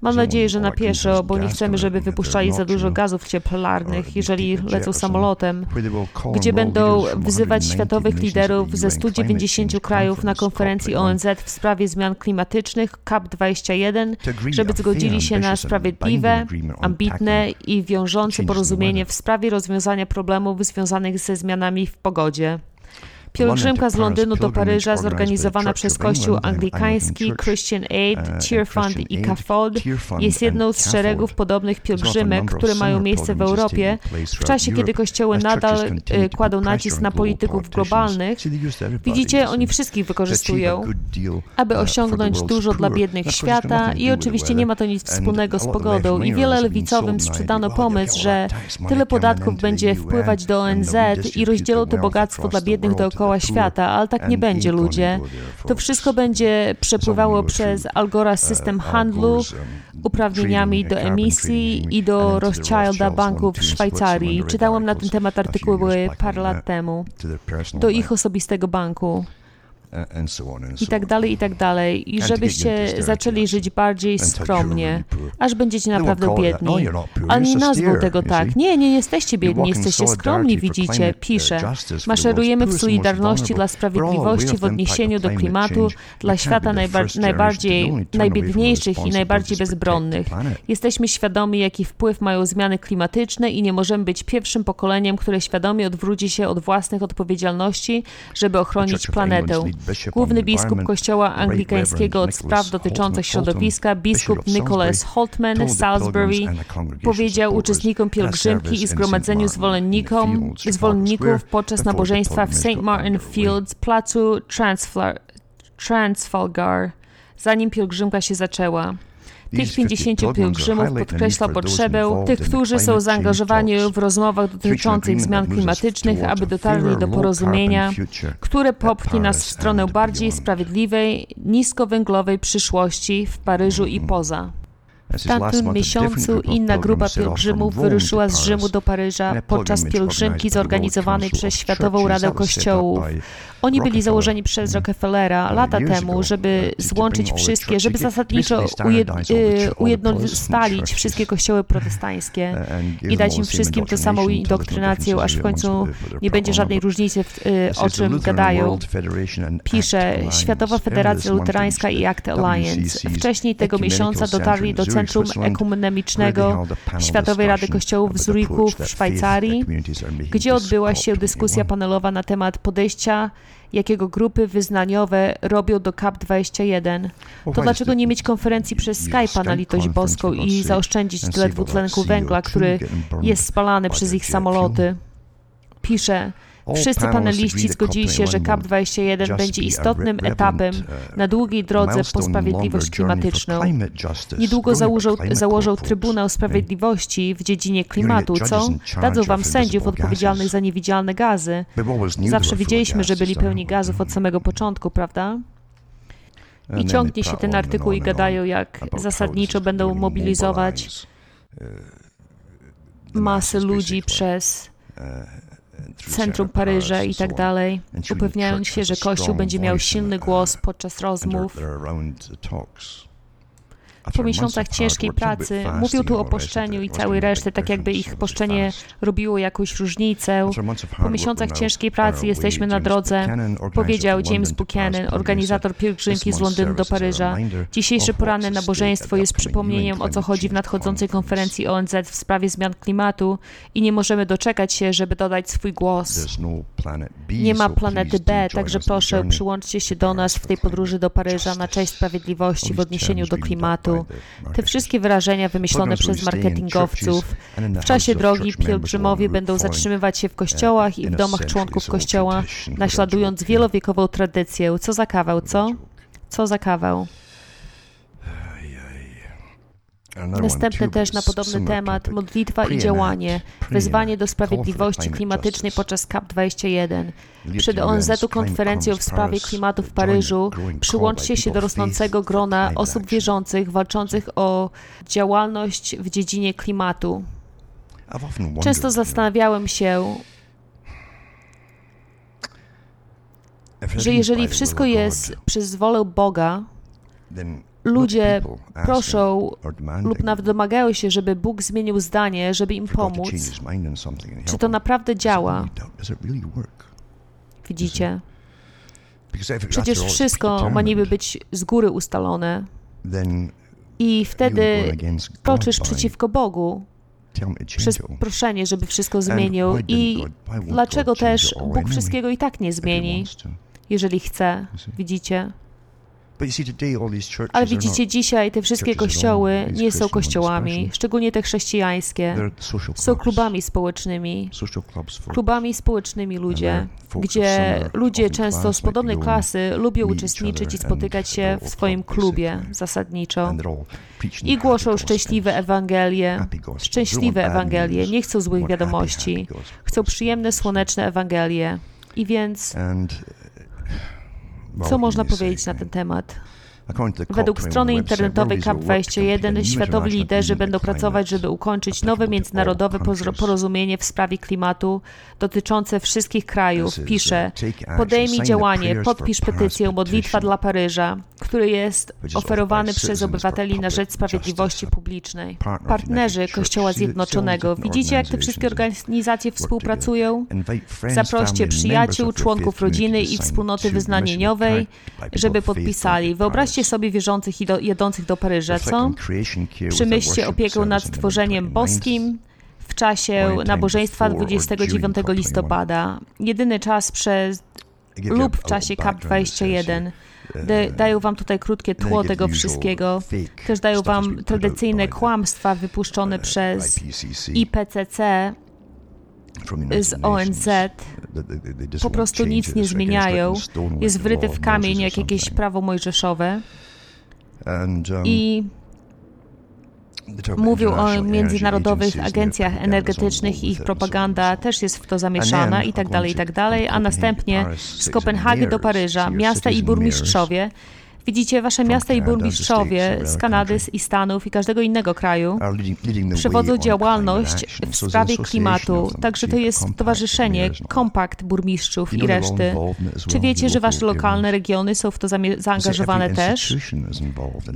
Mam nadzieję, że na pieszo, bo nie chcemy, żeby wypuszczali za dużo gazów cieplarnych, jeżeli lecą samolotem, gdzie będą wzywać światowych liderów ze 190 krajów na konferencji ONZ w sprawie zmian klimatycznych COP21, żeby zgodzili się na sprawiedliwe, ambitne i wiążące porozumienie w sprawie rozwiązania problemów związanych ze zmianami w pogodzie. Pielgrzymka z Londynu do Paryża zorganizowana przez Kościół Anglikański, Christian Aid, uh, Tear Fund i CAFOD jest jedną z szeregów podobnych pielgrzymek, które mają miejsce w Europie. w czasie, kiedy kościoły nadal y, kładą nacisk na polityków globalnych. Widzicie, oni wszystkich wykorzystują, aby uh, osiągnąć dużo dla biednych świata i oczywiście nie ma to nic wspólnego z pogodą. I wiele lewicowym sprzedano pomysł, że tyle podatków będzie wpływać do ONZ i rozdzielą to bogactwo dla biednych dookoła dookoła świata, ale tak nie będzie, ludzie. To wszystko będzie przepływało przez Algora system handlu, uprawnieniami do emisji i do Rothschilda banków w Szwajcarii. Czytałem na ten temat artykuły parę lat temu. Do ich osobistego banku i tak dalej, i tak dalej. I żebyście zaczęli żyć bardziej skromnie, aż będziecie naprawdę biedni. Ale nie nazwą tego tak. Nie, nie jesteście biedni, jesteście skromni, widzicie. Uh, Pisze, maszerujemy w solidarności dla sprawiedliwości w odniesieniu do klimatu, dla świata najbardziej, najbiedniejszych i najbardziej bezbronnych. Jesteśmy świadomi, jaki wpływ mają zmiany klimatyczne i nie możemy być pierwszym pokoleniem, które świadomie odwróci się od własnych odpowiedzialności, żeby ochronić planetę. Główny biskup Kościoła Anglikańskiego od spraw dotyczących środowiska, biskup Nicholas Holtman z Salisbury, powiedział uczestnikom pielgrzymki i zgromadzeniu zwolennikom, zwolenników podczas nabożeństwa w St. Martin Fields, placu Transfalgar, zanim pielgrzymka się zaczęła. Tych 50 pielgrzymów podkreśla potrzebę tych, którzy są zaangażowani w rozmowach dotyczących zmian klimatycznych, aby dotarli do porozumienia, które popchnie nas w stronę bardziej sprawiedliwej, niskowęglowej przyszłości w Paryżu i poza. W tamtym miesiącu inna grupa pielgrzymów wyruszyła z Rzymu do Paryża podczas pielgrzymki zorganizowanej przez Światową Radę Kościołów. Oni byli założeni przez Rockefellera lata temu, żeby złączyć wszystkie, żeby zasadniczo ujed, ujednocalić wszystkie kościoły protestanckie i dać im wszystkim tę samą indoktrynację, aż w końcu nie będzie żadnej różnicy, w, y, o czym gadają. Pisze Światowa Federacja Luterańska i Act Alliance. Wcześniej tego miesiąca dotarli do Centrum Ekumenemicznego Światowej Rady Kościołów w Zurichu w Szwajcarii, gdzie odbyła się dyskusja panelowa na temat podejścia jakiego grupy wyznaniowe robią do CAP21. To dlaczego nie mieć konferencji przez Skype'a na litość boską i zaoszczędzić tyle dwutlenku węgla, który jest spalany przez ich samoloty? Pisze, Wszyscy paneliści zgodzili się, że COP21 będzie istotnym etapem uh, na długiej drodze po sprawiedliwość klimatyczną. Niedługo założą, założą Trybunał Sprawiedliwości w dziedzinie klimatu, co dadzą wam sędziów odpowiedzialnych za niewidzialne gazy. Zawsze widzieliśmy, że byli pełni gazów od samego początku, prawda? I ciągnie się ten artykuł i gadają, jak zasadniczo będą mobilizować masy ludzi przez centrum Paryża i tak dalej, upewniając się, że Kościół będzie miał silny głos podczas rozmów. Po miesiącach ciężkiej pracy mówił tu o poszczeniu i całej reszty, tak jakby ich poszczenie robiło jakąś różnicę. Po miesiącach ciężkiej pracy jesteśmy na drodze, powiedział James Buchanan, organizator pielgrzymki z Londynu do Paryża. Dzisiejsze poranne nabożeństwo jest przypomnieniem, o co chodzi w nadchodzącej konferencji ONZ w sprawie zmian klimatu i nie możemy doczekać się, żeby dodać swój głos. Nie ma planety B, także proszę, przyłączcie się do nas w tej podróży do Paryża na cześć sprawiedliwości w odniesieniu do klimatu. Te wszystkie wyrażenia wymyślone przez marketingowców. W czasie drogi pielgrzymowie będą zatrzymywać się w kościołach i w domach członków kościoła, naśladując wielowiekową tradycję. Co za kawał, co? Co za kawał? Następny też na podobny temat modlitwa i działanie, wezwanie do sprawiedliwości klimatycznej podczas COP21. Przed ONZ-u konferencją w sprawie klimatu w Paryżu przyłączcie się do rosnącego grona osób wierzących walczących o działalność w dziedzinie klimatu. Często zastanawiałem się, że jeżeli wszystko jest przez wolę Boga, ludzie proszą lub nawet domagają się, żeby Bóg zmienił zdanie, żeby im pomóc. Czy to naprawdę działa? Widzicie? Przecież wszystko ma niby być z góry ustalone. I wtedy toczysz przeciwko Bogu przez proszenie, żeby wszystko zmienił. I dlaczego też Bóg wszystkiego i tak nie zmieni, jeżeli chce? Widzicie? Ale widzicie, dzisiaj te wszystkie kościoły nie są kościołami, szczególnie te chrześcijańskie. Są klubami społecznymi. Klubami społecznymi ludzie, gdzie ludzie często z podobnej klasy lubią uczestniczyć i spotykać się w swoim klubie zasadniczo. I głoszą szczęśliwe Ewangelie. Szczęśliwe Ewangelie. Nie chcą złych wiadomości. Chcą przyjemne, słoneczne Ewangelie. I więc co można powiedzieć na ten temat? Według strony internetowej CAP21 światowi liderzy będą pracować, żeby ukończyć nowe międzynarodowe porozumienie w sprawie klimatu dotyczące wszystkich krajów. Pisze, podejmij działanie, podpisz petycję Modlitwa dla Paryża, który jest oferowany przez obywateli na rzecz sprawiedliwości publicznej. Partnerzy Kościoła Zjednoczonego, widzicie jak te wszystkie organizacje współpracują? Zaproście przyjaciół, członków rodziny i wspólnoty wyznanieniowej, żeby podpisali. Wyobraźcie sobie wierzących i do, jedących do Paryża, co? Przemyślcie opiekę nad stworzeniem boskim, w czasie nabożeństwa 29 listopada. Jedyny czas przez lub w czasie CAP 21. dają wam tutaj krótkie tło tego wszystkiego. Też dają wam tradycyjne kłamstwa wypuszczone przez IPCC z ONZ. Po prostu nic nie zmieniają. Jest wryte w kamień jak jakieś prawo mojżeszowe. I Mówił o międzynarodowych agencjach energetycznych i ich propaganda też jest w to zamieszana i tak dalej, i tak dalej, a następnie z Kopenhagi do Paryża miasta i burmistrzowie Widzicie, wasze miasta i burmistrzowie z Kanady i Stanów i każdego innego kraju przewodzą działalność w sprawie klimatu, także to jest towarzyszenie, kompakt burmistrzów i reszty. Czy wiecie, że wasze lokalne regiony są w to zaangażowane też?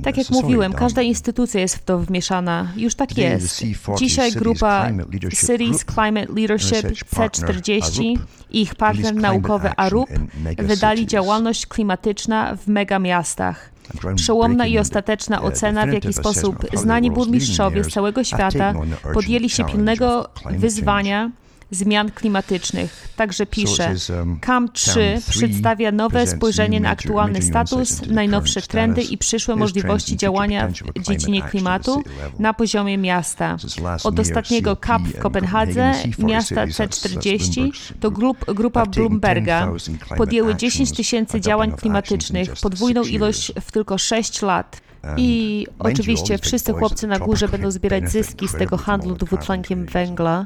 Tak jak mówiłem, każda instytucja jest w to wmieszana. Już tak jest. Dzisiaj grupa Cities Climate Leadership C40 i ich partner naukowy ARUP wydali działalność klimatyczna w megamiastach miastach. Przełomna i ostateczna ocena, w jaki sposób znani burmistrzowie z całego świata podjęli się pilnego wyzwania zmian klimatycznych. Także pisze, CAM 3 przedstawia nowe spojrzenie na aktualny status, najnowsze trendy i przyszłe możliwości działania w dziedzinie klimatu na poziomie miasta. Od ostatniego CAP w Kopenhadze miasta C40 to grup, grupa Bloomberga podjęły 10 tysięcy działań klimatycznych, podwójną ilość w tylko 6 lat. I oczywiście wszyscy chłopcy na górze będą zbierać zyski z tego handlu dwutlenkiem węgla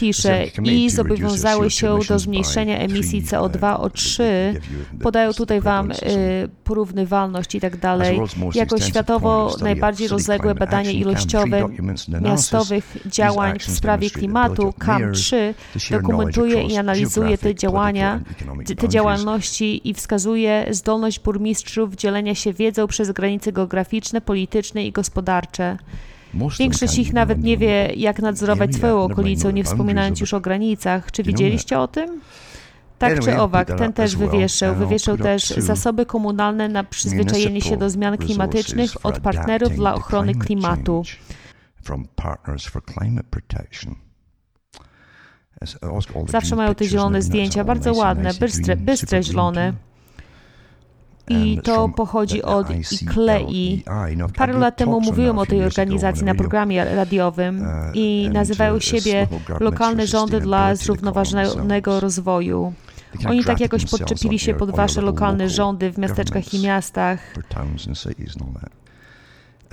pisze i zobowiązały się do zmniejszenia emisji CO2 o 3. Podają tutaj Wam y, porównywalność i tak dalej. Jako światowo najbardziej rozległe badanie ilościowe miastowych działań w sprawie klimatu, CAM3, dokumentuje i analizuje te działania, te działalności i wskazuje zdolność burmistrzów dzielenia się wiedzą przez granice geograficzne, polityczne i gospodarcze. Większość ich nawet nie wie, jak nadzorować swoją okolicę, nie wspominając już o granicach. Czy widzieliście o tym? Tak czy owak, ten też wywieszał. Wywieszał też zasoby komunalne na przyzwyczajenie się do zmian klimatycznych od partnerów dla ochrony klimatu. Zawsze mają te zielone zdjęcia, bardzo ładne, bystre, bystre zielone i to pochodzi od ICLEI. Parę lat temu mówiłem o tej organizacji na programie radiowym uh, i nazywają siebie Lokalne Rządy dla Zrównoważonego Rozwoju. Oni tak jakoś podczepili się pod wasze lokalne rządy w miasteczkach i miastach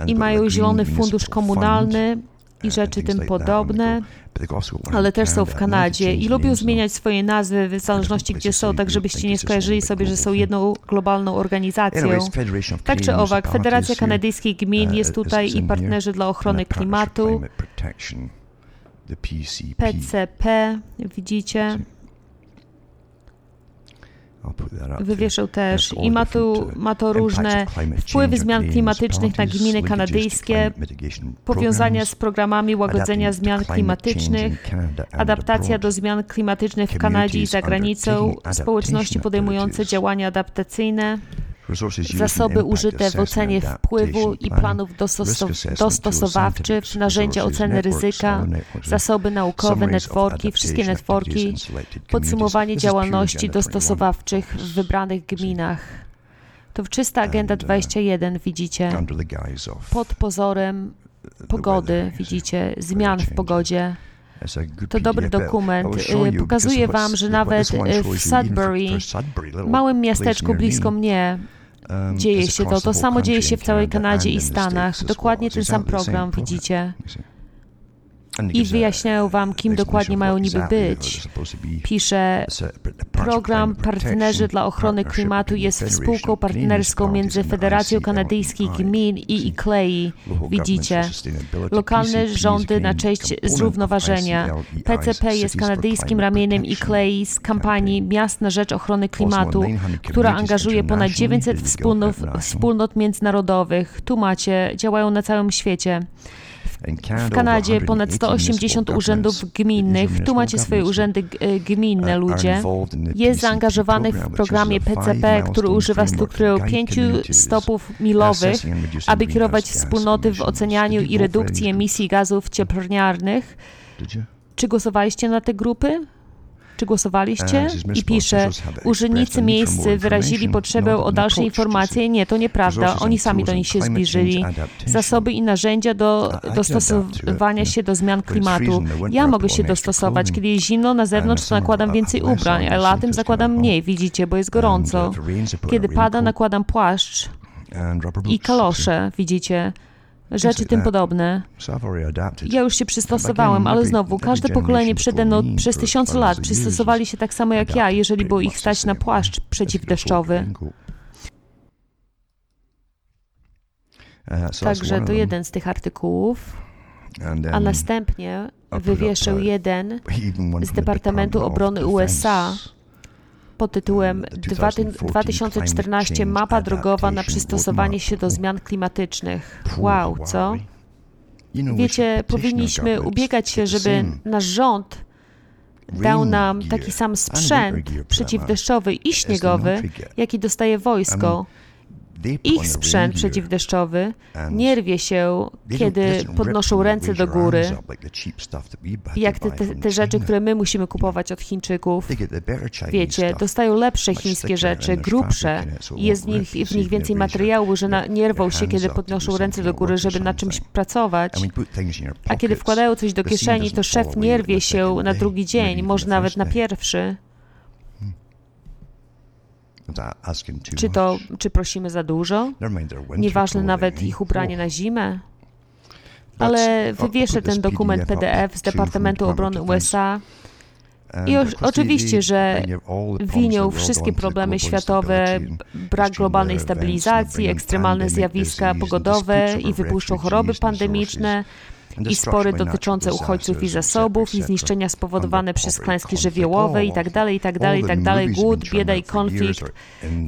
i mają zielony fundusz komunalny i rzeczy tym podobne, ale też są w Kanadzie i lubią zmieniać swoje nazwy w zależności gdzie są, tak żebyście nie skojarzyli sobie, że są jedną globalną organizacją. Tak czy owak, Federacja Kanadyjskich Gmin jest tutaj i partnerzy dla ochrony klimatu. PCP, widzicie, Wywieszał też i ma, tu, ma to różne wpływy zmian klimatycznych na gminy kanadyjskie, powiązania z programami łagodzenia zmian klimatycznych, adaptacja do zmian klimatycznych w Kanadzie i za granicą, społeczności podejmujące działania adaptacyjne zasoby użyte w ocenie wpływu i planów dostosowawczych, narzędzia oceny ryzyka, zasoby naukowe, networki, wszystkie networki, podsumowanie działalności dostosowawczych w wybranych gminach. To czysta agenda 21, uh, widzicie, pod pozorem pogody, widzicie, zmian w pogodzie. To dobry dokument. Y, pokazuje Wam, że nawet w Sudbury, małym miasteczku blisko mnie, dzieje się to. To samo dzieje się w całej Kanadzie i Stanach. Dokładnie ten sam program widzicie i wyjaśniają wam, kim dokładnie mają niby być. Pisze, program Partnerzy dla Ochrony Klimatu jest współką partnerską między Federacją Kanadyjskich Gmin i ICLEI. Widzicie, lokalne rządy na cześć zrównoważenia. PCP jest kanadyjskim ramieniem ICLEI z kampanii Miast na rzecz ochrony klimatu, która angażuje ponad 900 wspólnot, wspólnot międzynarodowych. Tu macie, działają na całym świecie. W Kanadzie ponad 180 urzędów gminnych, tu macie swoje urzędy e, gminne ludzie, jest zaangażowanych w programie PCP, który używa struktury pięciu stopów milowych, aby kierować wspólnoty w ocenianiu i redukcji emisji gazów cieplarnianych. Czy głosowaliście na te grupy? Czy głosowaliście? I pisze, urzędnicy miejscy wyrazili potrzebę o dalsze informacje. Nie, to nieprawda. Oni sami do nich się zbliżyli. Zasoby i narzędzia do dostosowania się do zmian klimatu. Ja mogę się dostosować. Kiedy jest zimno na zewnątrz, to nakładam więcej ubrań, a latem zakładam mniej, widzicie, bo jest gorąco. Kiedy pada, nakładam płaszcz i kalosze, widzicie rzeczy tym podobne. Ja już się przystosowałem, ale znowu, każde pokolenie przede mną przez tysiące lat przystosowali się tak samo jak ja, jeżeli było ich stać na płaszcz przeciwdeszczowy. Uh, Także to jeden z tych artykułów. A następnie wywieszył jeden z Departamentu Obrony USA, pod tytułem 2014 Mapa drogowa na przystosowanie się do zmian klimatycznych. Wow, co? Wiecie, powinniśmy ubiegać się, żeby nasz rząd dał nam taki sam sprzęt przeciwdeszczowy i śniegowy, jaki dostaje wojsko. Ich sprzęt przeciwdeszczowy nie rwie się, kiedy podnoszą ręce do góry, jak te, te, te rzeczy, które my musimy kupować od Chińczyków. Wiecie, dostają lepsze chińskie rzeczy, grubsze i jest w nich, w nich więcej materiału, że na, nie rwą się, kiedy podnoszą ręce do góry, żeby na czymś pracować. A kiedy wkładają coś do kieszeni, to szef nie rwie się na drugi dzień, może nawet na pierwszy. Czy to, czy prosimy za dużo? Nieważne nawet ich ubranie na zimę? Ale wywieszę ten dokument PDF z Departamentu Obrony USA i o, oczywiście, że winią wszystkie problemy światowe, brak globalnej stabilizacji, ekstremalne zjawiska pogodowe i wypuszczą choroby pandemiczne, i spory dotyczące uchodźców i zasobów, i zniszczenia spowodowane przez klęski żywiołowe itd., itd., itd., głód, bieda i konflikt.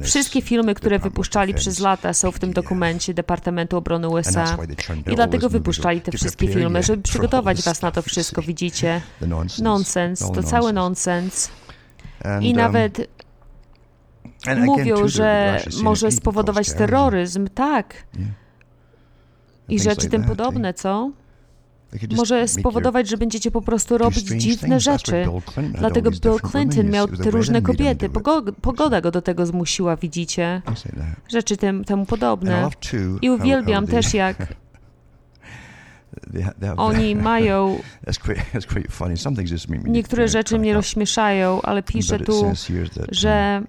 Wszystkie filmy, które wypuszczali przez lata są w tym dokumencie Departamentu Obrony USA i dlatego wypuszczali te wszystkie filmy, żeby przygotować was na to wszystko, widzicie? Nonsens, to cały nonsens. I um, nawet mówią, że może spowodować terroryzm, tak. I rzeczy tym podobne, co? Może spowodować, że będziecie po prostu robić dziwne rzeczy. Dlatego Bill Clinton miał te różne kobiety. Pogoda go do tego zmusiła, widzicie? Rzeczy tym, temu podobne. I uwielbiam też, jak oni mają. Niektóre rzeczy mnie rozśmieszają, ale pisze tu, że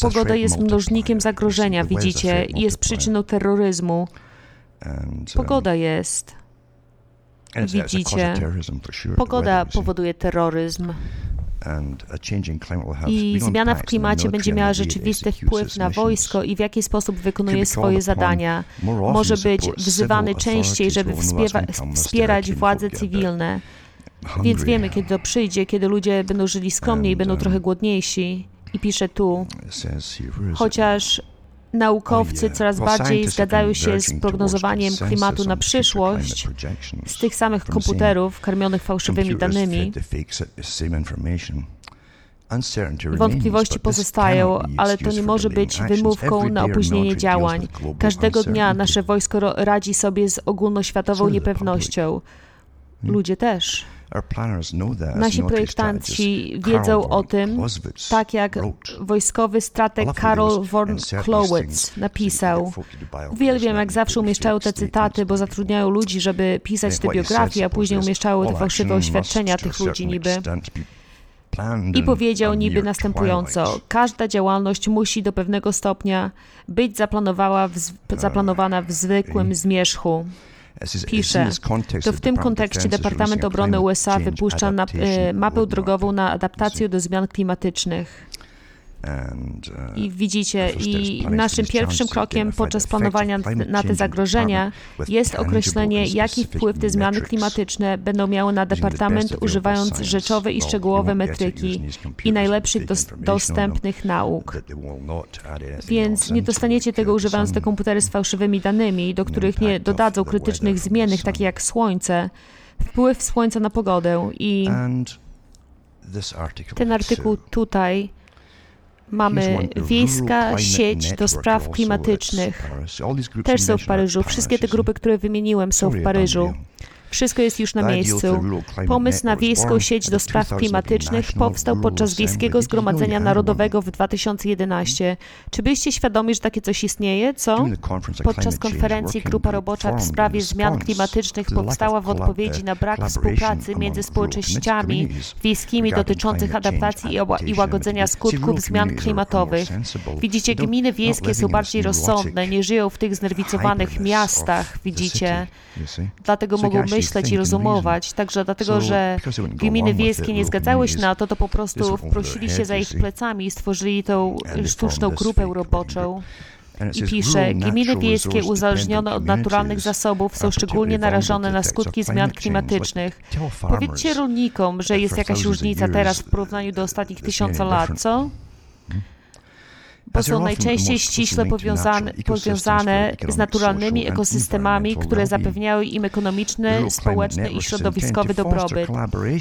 pogoda jest mnożnikiem zagrożenia, widzicie, i jest przyczyną terroryzmu. Pogoda jest. Widzicie, pogoda powoduje terroryzm. I zmiana w klimacie będzie miała rzeczywisty wpływ na wojsko i w jaki sposób wykonuje swoje zadania. Może być wzywany częściej, żeby wspierać władze cywilne. Więc wiemy, kiedy to przyjdzie, kiedy ludzie będą żyli skromniej i będą trochę głodniejsi. I pisze tu, chociaż naukowcy coraz bardziej zgadzają się z prognozowaniem klimatu na przyszłość z tych samych komputerów karmionych fałszywymi danymi. Wątpliwości pozostają, ale to nie może być wymówką na opóźnienie działań. Każdego dnia nasze wojsko radzi sobie z ogólnoświatową niepewnością. Ludzie też. Nasi projektanci wiedzą o tym, tak jak wojskowy strateg Karol von Klowitz napisał. Uwielbiam, jak zawsze umieszczają te cytaty, bo zatrudniają ludzi, żeby pisać te biografie, a później umieszczają te fałszywe oświadczenia tych ludzi niby. I powiedział niby następująco: Każda działalność musi do pewnego stopnia być zaplanowana w zwykłym zmierzchu pisze, to w tym kontekście Departament Obrony USA wypuszcza e, mapę drogową na adaptację do zmian klimatycznych. Uh, I widzicie, i naszym pierwszym krokiem podczas planowania na te zagrożenia jest określenie, jaki wpływ te zmiany klimatyczne będą miały na Departament, używając rzeczowe i szczegółowe metryki i najlepszych dostępnych nauk. Więc nie dostaniecie tego używając te komputery z fałszywymi danymi, do których nie dodadzą krytycznych zmiennych, takich jak słońce, wpływ słońca na pogodę i ten artykuł tutaj Mamy wiejska sieć do spraw klimatycznych. Też są w Paryżu. Wszystkie te grupy, które wymieniłem, są w Paryżu. Wszystko jest już na miejscu. Pomysł na wiejską sieć do spraw klimatycznych powstał podczas Wiejskiego Zgromadzenia Narodowego w 2011. Czy byliście świadomi, że takie coś istnieje? Co? Podczas konferencji grupa robocza w sprawie zmian klimatycznych powstała w odpowiedzi na brak współpracy między społecznościami wiejskimi dotyczących adaptacji i łagodzenia skutków zmian klimatowych. Widzicie, gminy wiejskie są bardziej rozsądne, nie żyją w tych znerwicowanych miastach, widzicie. Dlatego mogą myśleć, myśleć i rozumować. Także dlatego, że gminy wiejskie nie zgadzały się na to, to po prostu wprosili się za ich plecami i stworzyli tą sztuczną grupę roboczą. I pisze, gminy wiejskie uzależnione od naturalnych zasobów są szczególnie narażone na skutki zmian klimatycznych. Powiedzcie rolnikom, że jest jakaś różnica teraz w porównaniu do ostatnich tysiąca lat, co? Bo są najczęściej ściśle powiązane, powiązane z naturalnymi ekosystemami, które zapewniają im ekonomiczny, społeczny i środowiskowy dobrobyt.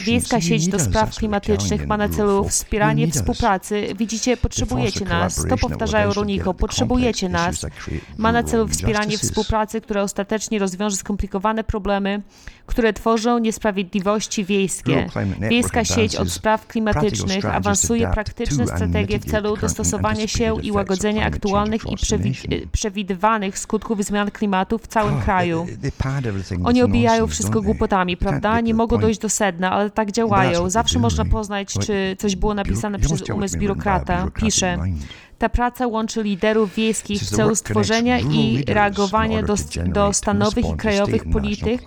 Wiejska sieć do spraw klimatycznych ma na celu wspieranie współpracy. Widzicie, potrzebujecie nas. To powtarzają rolnikom, potrzebujecie nas. Ma na celu wspieranie współpracy, która ostatecznie rozwiąże skomplikowane problemy, które tworzą niesprawiedliwości wiejskie. Wiejska sieć od spraw klimatycznych awansuje praktyczne strategie w celu dostosowania się i łagodzenia aktualnych i przewidywanych skutków zmian klimatu w całym kraju. Oni obijają wszystko głupotami, prawda? Nie mogą dojść do sedna, ale tak działają. Zawsze można poznać, czy coś było napisane przez umysł biurokrata. Pisze. Ta praca łączy liderów wiejskich w celu stworzenia i reagowania do, do stanowych i krajowych polityk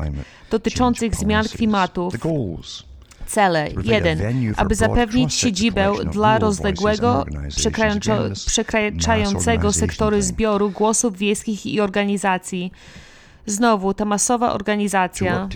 dotyczących zmian klimatu. Cele. 1. Aby zapewnić siedzibę dla rozległego, przekraczającego sektory zbioru głosów wiejskich i organizacji. Znowu, ta masowa organizacja,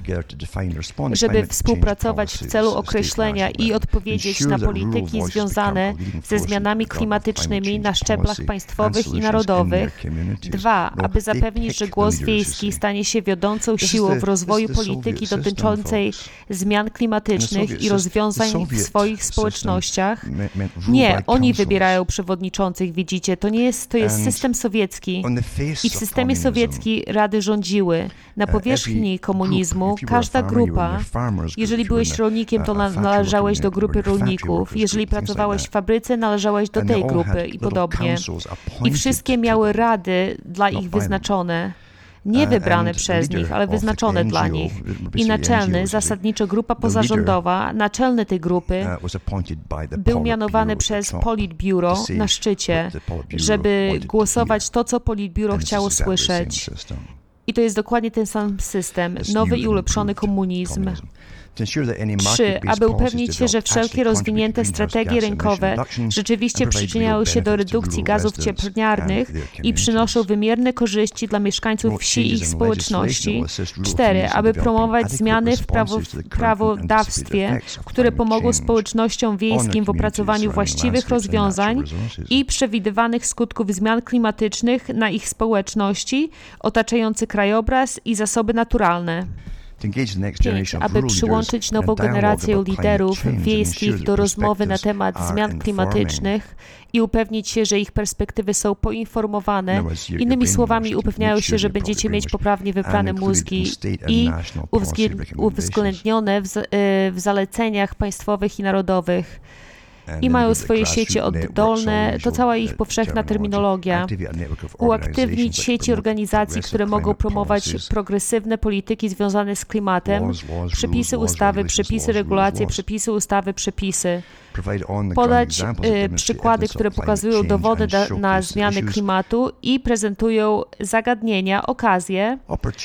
żeby współpracować w celu określenia i odpowiedzieć na polityki związane ze zmianami klimatycznymi na szczeblach państwowych i narodowych. Dwa, aby zapewnić, że głos wiejski stanie się wiodącą siłą w rozwoju polityki dotyczącej zmian klimatycznych i rozwiązań w swoich społecznościach. Nie, oni wybierają przewodniczących, widzicie, to nie jest, to jest system sowiecki. I w systemie sowieckim rady rządziły na uh, powierzchni komunizmu. każda grupa, jeżeli byłeś rolnikiem, to należałeś do grupy rolników, jeżeli pracowałeś w fabryce, należałeś do tej grupy i podobnie. I wszystkie miały rady dla ich wyznaczone. Nie wybrane przez nich, ale wyznaczone dla nich. I naczelny, zasadniczo grupa pozarządowa, naczelny tej grupy uh, był mianowany przez Politbiuro na szczycie, żeby głosować to, co Politbiuro chciało słyszeć. I to jest dokładnie ten sam system, nowy i ulepszony komunizm. Trzy, aby upewnić się, że wszelkie rozwinięte strategie rynkowe rzeczywiście przyczyniają się do redukcji gazów cieplarnianych i przynoszą wymierne korzyści dla mieszkańców wsi i ich społeczności. Cztery, aby promować zmiany w prawo, prawodawstwie, które pomogą społecznościom wiejskim w opracowaniu właściwych rozwiązań i przewidywanych skutków zmian klimatycznych na ich społeczności, otaczający krajobraz i zasoby naturalne. 5. Aby przyłączyć nową generację liderów wiejskich do rozmowy na temat zmian klimatycznych i upewnić się, że ich perspektywy są poinformowane. Innymi słowami, upewniają się, że będziecie mieć poprawnie wybrane mózgi i uwzględnione w, e, w zaleceniach państwowych i narodowych i mają swoje sieci oddolne, to cała ich powszechna terminologia. Uaktywnić sieci organizacji, które mogą promować progresywne polityki związane z klimatem, przepisy ustawy, przepisy regulacje, przepisy ustawy, przepisy podać y, przykłady, które pokazują dowody na, na zmiany klimatu i prezentują zagadnienia, okazje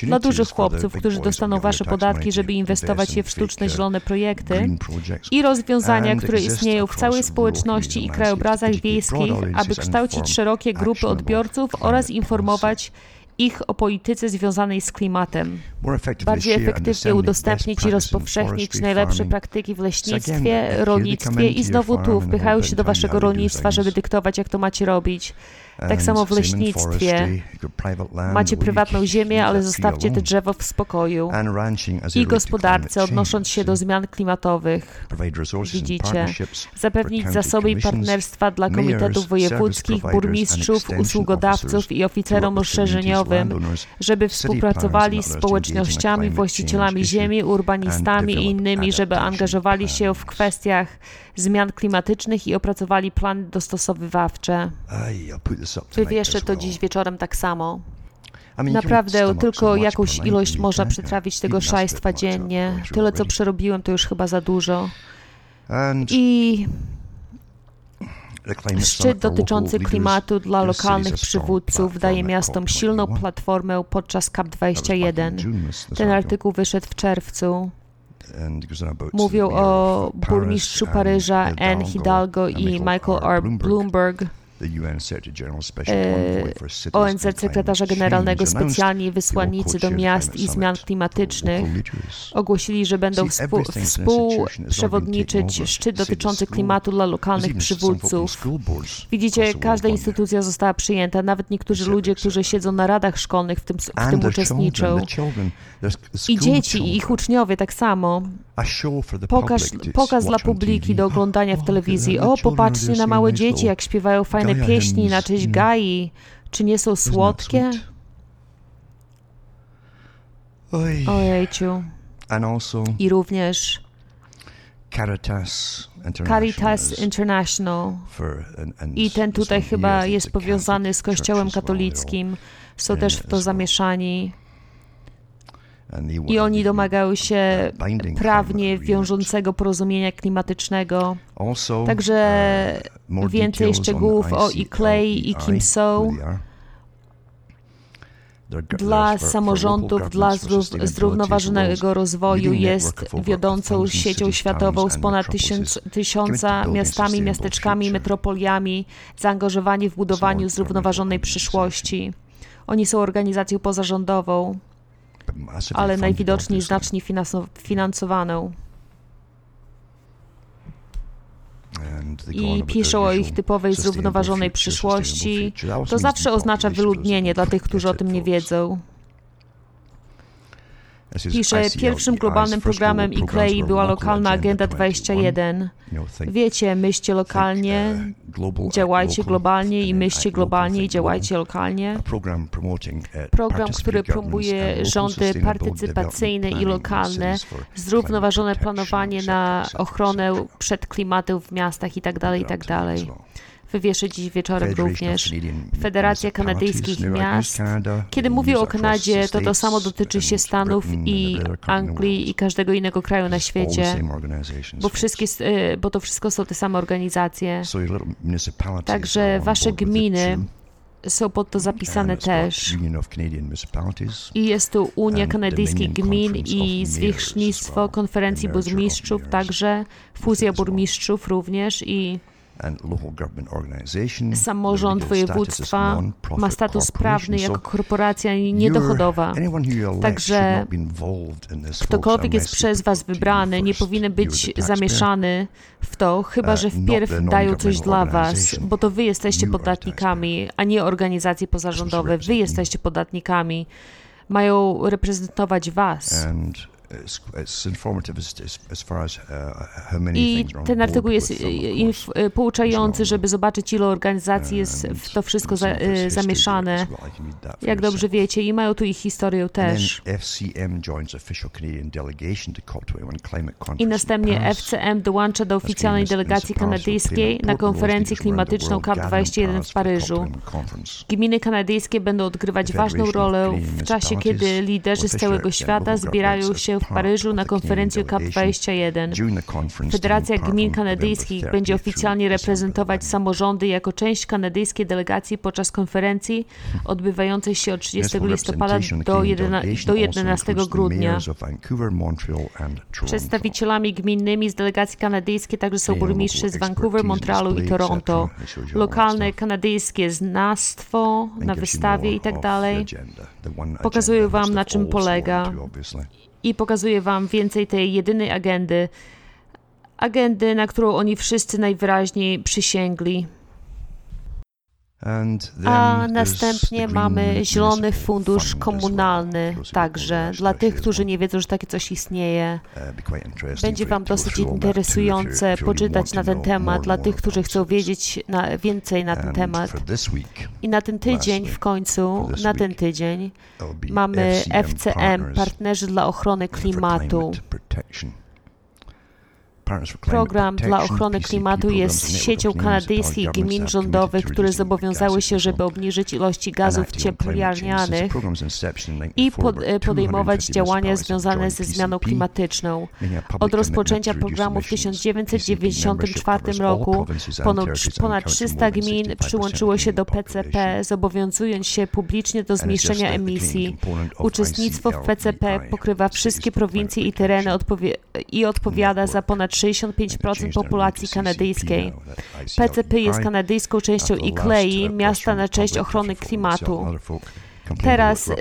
dla dużych chłopców, którzy dostaną wasze podatki, żeby inwestować je w sztuczne zielone projekty i rozwiązania, które istnieją w całej społeczności i krajobrazach wiejskich, aby kształcić szerokie grupy odbiorców oraz informować ich o polityce związanej z klimatem. Bardziej efektywnie udostępnić i rozpowszechnić najlepsze praktyki w leśnictwie, rolnictwie i znowu tu wpychają się do waszego rolnictwa, żeby dyktować, jak to macie robić. Tak samo w leśnictwie. Macie prywatną ziemię, ale zostawcie te drzewo w spokoju. I gospodarce, odnosząc się do zmian klimatowych. Widzicie, zapewnić zasoby i partnerstwa dla komitetów wojewódzkich, burmistrzów, usługodawców i oficerom rozszerzeniowym, żeby współpracowali z społecznościami, właścicielami ziemi, urbanistami i innymi, żeby angażowali się w kwestiach zmian klimatycznych i opracowali plany dostosowywawcze. Wywieszę to dziś wieczorem tak samo. Naprawdę tylko jakąś ilość można przetrawić tego szajstwa dziennie. Tyle, co przerobiłem, to już chyba za dużo. I Szczyt dotyczący klimatu dla lokalnych przywódców daje miastom silną platformę podczas COP21. Ten artykuł wyszedł w czerwcu. Mówią o burmistrzu Paryża Anne Hidalgo i Michael R. Bloomberg ONZ sekretarza generalnego specjalni wysłannicy do miast i zmian klimatycznych ogłosili, że będą współprzewodniczyć szczyt dotyczący klimatu dla lokalnych przywódców. Widzicie, każda instytucja została przyjęta, nawet niektórzy ludzie, którzy siedzą na radach szkolnych w tym, w tym uczestniczą. I dzieci, i ich uczniowie tak samo. Pokaż, pokaz dla publiki do oglądania w telewizji. O, popatrzcie na małe dzieci, jak śpiewają fajne pieśni na cześć Gai. Czy nie są słodkie? Ojejciu. I również Caritas International. I ten tutaj chyba jest powiązany z Kościołem katolickim. Są też w to zamieszani. I oni domagają się prawnie wiążącego porozumienia klimatycznego. Także uh, więcej szczegółów o Clay i kim są. Dla samorządów, dla zrównoważonego rozwoju jest wiodącą siecią światową z ponad tysiąc, tysiąca miastami, miasteczkami, metropoliami, zaangażowani w budowaniu zrównoważonej przyszłości. Oni są organizacją pozarządową ale najwidoczniej znacznie finansowaną. I piszą o ich typowej zrównoważonej przyszłości. To zawsze oznacza wyludnienie dla tych, którzy o tym nie wiedzą. Pisze, pierwszym globalnym programem ICLEI była lokalna Agenda 21. Wiecie, myślcie lokalnie, uh, działajcie globalnie i myślcie globalnie i działajcie lokalnie. Program, który promuje rządy partycypacyjne i lokalne, zrównoważone planowanie na ochronę przed klimatem w miastach itd., itd wywieszę dziś wieczorem również. Federacja Kanadyjskich Miast. Kiedy mówię o Kanadzie, to to samo dotyczy się Stanów i Anglii i każdego innego kraju na świecie, bo, wszystkie, e, bo to wszystko są te same organizacje. Także wasze gminy są pod to zapisane też. I jest tu Unia Kanadyjskich Gmin i Zwierzchnictwo Konferencji Burmistrzów, także fuzja burmistrzów również i Samorząd województwa ma status prawny jako korporacja niedochodowa. Także ktokolwiek jest przez Was wybrany, nie powinien być zamieszany w to, chyba uh, że wpierw dają coś dla Was, bo to Wy jesteście podatnikami, a nie organizacje pozarządowe. Wy jesteście podatnikami. Mają reprezentować Was. I ten artykuł jest pouczający, żeby zobaczyć, ile organizacji jest w to wszystko za, e, zamieszane. Jak dobrze wiecie, i mają tu ich historię też. I następnie FCM dołącza do oficjalnej delegacji kanadyjskiej na konferencję klimatyczną COP21 w Paryżu. Gminy kanadyjskie będą odgrywać ważną rolę w czasie, kiedy liderzy z całego świata zbierają się w Paryżu na konferencji COP21. Federacja Gmin Kanadyjskich będzie oficjalnie reprezentować samorządy jako część kanadyjskiej delegacji podczas konferencji odbywającej się od 30 listopada do 11, do 11 grudnia. Przedstawicielami gminnymi z delegacji kanadyjskiej także są burmistrze z Vancouver, Montrealu i Toronto. Lokalne kanadyjskie znawstwo na wystawie i tak dalej. Pokazuję Wam, na czym polega i pokazuję Wam więcej tej jedynej agendy, agendy, na którą oni wszyscy najwyraźniej przysięgli. A następnie mamy Zielony Fundusz Komunalny także. Dla tych, którzy nie wiedzą, że takie coś istnieje, uh, będzie Wam dosyć interesujące poczytać na ten temat. Dla tych, którzy chcą wiedzieć na, więcej na ten temat. I na ten tydzień w końcu, na ten tydzień mamy FCM, Partnerzy dla Ochrony Klimatu. Program dla ochrony klimatu jest siecią kanadyjskich gmin rządowych, które zobowiązały się, żeby obniżyć ilości gazów cieplarnianych i podejmować działania związane ze zmianą klimatyczną. Od rozpoczęcia programu w 1994 roku ponad 300 gmin przyłączyło się do PCP, zobowiązując się publicznie do zmniejszenia emisji. Uczestnictwo w PCP pokrywa wszystkie prowincje i tereny odpowie i odpowiada za ponad 65% populacji kanadyjskiej. PCP jest kanadyjską częścią ICLEI, miasta na cześć ochrony klimatu. Teraz y,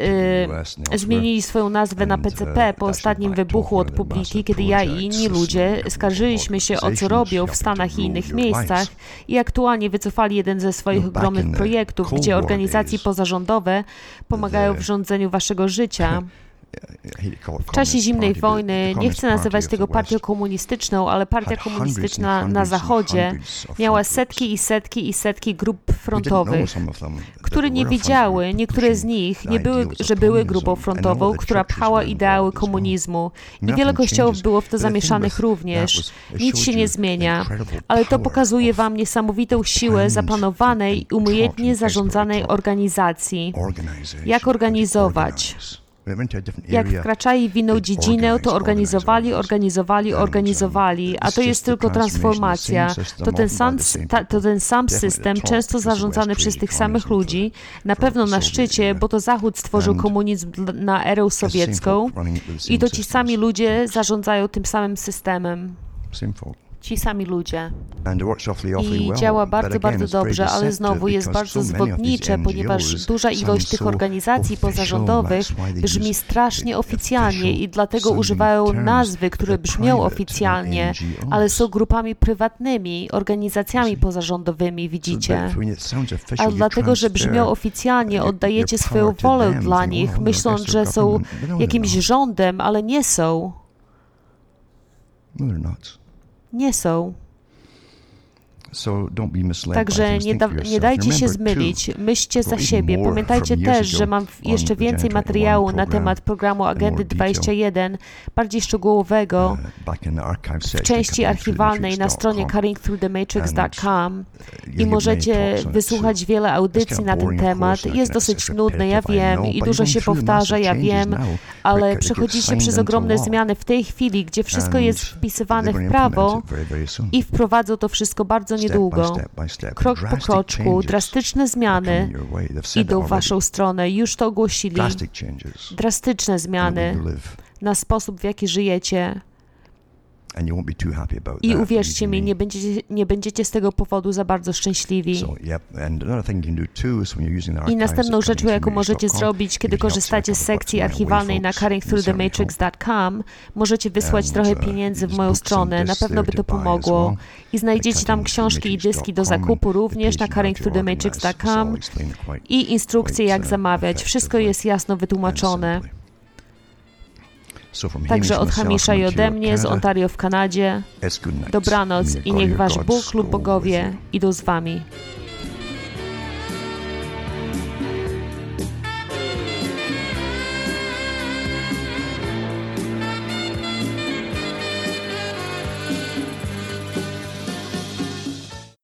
zmienili swoją nazwę na PCP po ostatnim wybuchu od publiki, kiedy ja i inni ludzie skarżyliśmy się o co robią w Stanach i innych miejscach i aktualnie wycofali jeden ze swoich ogromnych projektów, gdzie organizacje pozarządowe pomagają w rządzeniu waszego życia. W czasie zimnej wojny, nie chcę nazywać tego partią komunistyczną, ale partia komunistyczna na Zachodzie miała setki i setki i setki grup frontowych, które nie wiedziały, niektóre z nich nie były, że były grupą frontową, która pchała ideały komunizmu. I wiele kościołów było w to zamieszanych również. Nic się nie zmienia, ale to pokazuje wam niesamowitą siłę zaplanowanej i umiejętnie zarządzanej organizacji. Jak organizować? Jak wkraczali w inną dziedzinę, to organizowali, organizowali, organizowali, a to jest tylko transformacja. To ten sam, to ten sam system, często zarządzany przez tych samych ludzi, na pewno na szczycie, bo to Zachód stworzył komunizm na erę sowiecką i to ci sami ludzie zarządzają tym samym systemem ci sami ludzie. I działa bardzo, bardzo dobrze, ale znowu jest bardzo zwodnicze, ponieważ duża ilość tych organizacji pozarządowych brzmi strasznie oficjalnie i dlatego używają nazwy, które brzmią oficjalnie, ale są grupami prywatnymi, organizacjami pozarządowymi, widzicie. A dlatego, że brzmią oficjalnie, oddajecie swoją wolę dla nich, myśląc, że są jakimś rządem, ale nie są. Nie są. Także nie, da, nie dajcie się zmylić, myślcie za siebie. Pamiętajcie też, że mam jeszcze więcej materiału na temat programu Agendy 21, bardziej szczegółowego, uh, w części archiwalnej na stronie cuttingthroughthematrix.com i możecie wysłuchać wiele audycji na ten temat. Jest dosyć nudne, ja wiem, i dużo się powtarza, ja wiem, ale przechodzicie przez ogromne zmiany w tej chwili, gdzie wszystko jest wpisywane w prawo i wprowadzą to wszystko bardzo niedługo. Krok po kroczku, drastyczne zmiany idą w Waszą stronę. Już to ogłosili. Drastyczne zmiany na sposób, w jaki żyjecie. I uwierzcie mi, nie będziecie, nie będziecie z tego powodu za bardzo szczęśliwi. I następną rzeczą, jaką możecie zrobić, kiedy korzystacie z sekcji archiwalnej na caringthroughthematrix.com, możecie wysłać trochę pieniędzy w moją stronę. Na pewno by to pomogło. I znajdziecie tam książki i dyski do zakupu również na caringthroughthematrix.com i instrukcje, jak uh, zamawiać. Wszystko jest jasno wytłumaczone. Także od Hamisza i ode mnie z Ontario w Kanadzie. Dobranoc i niech Wasz Bóg lub bogowie idą z Wami.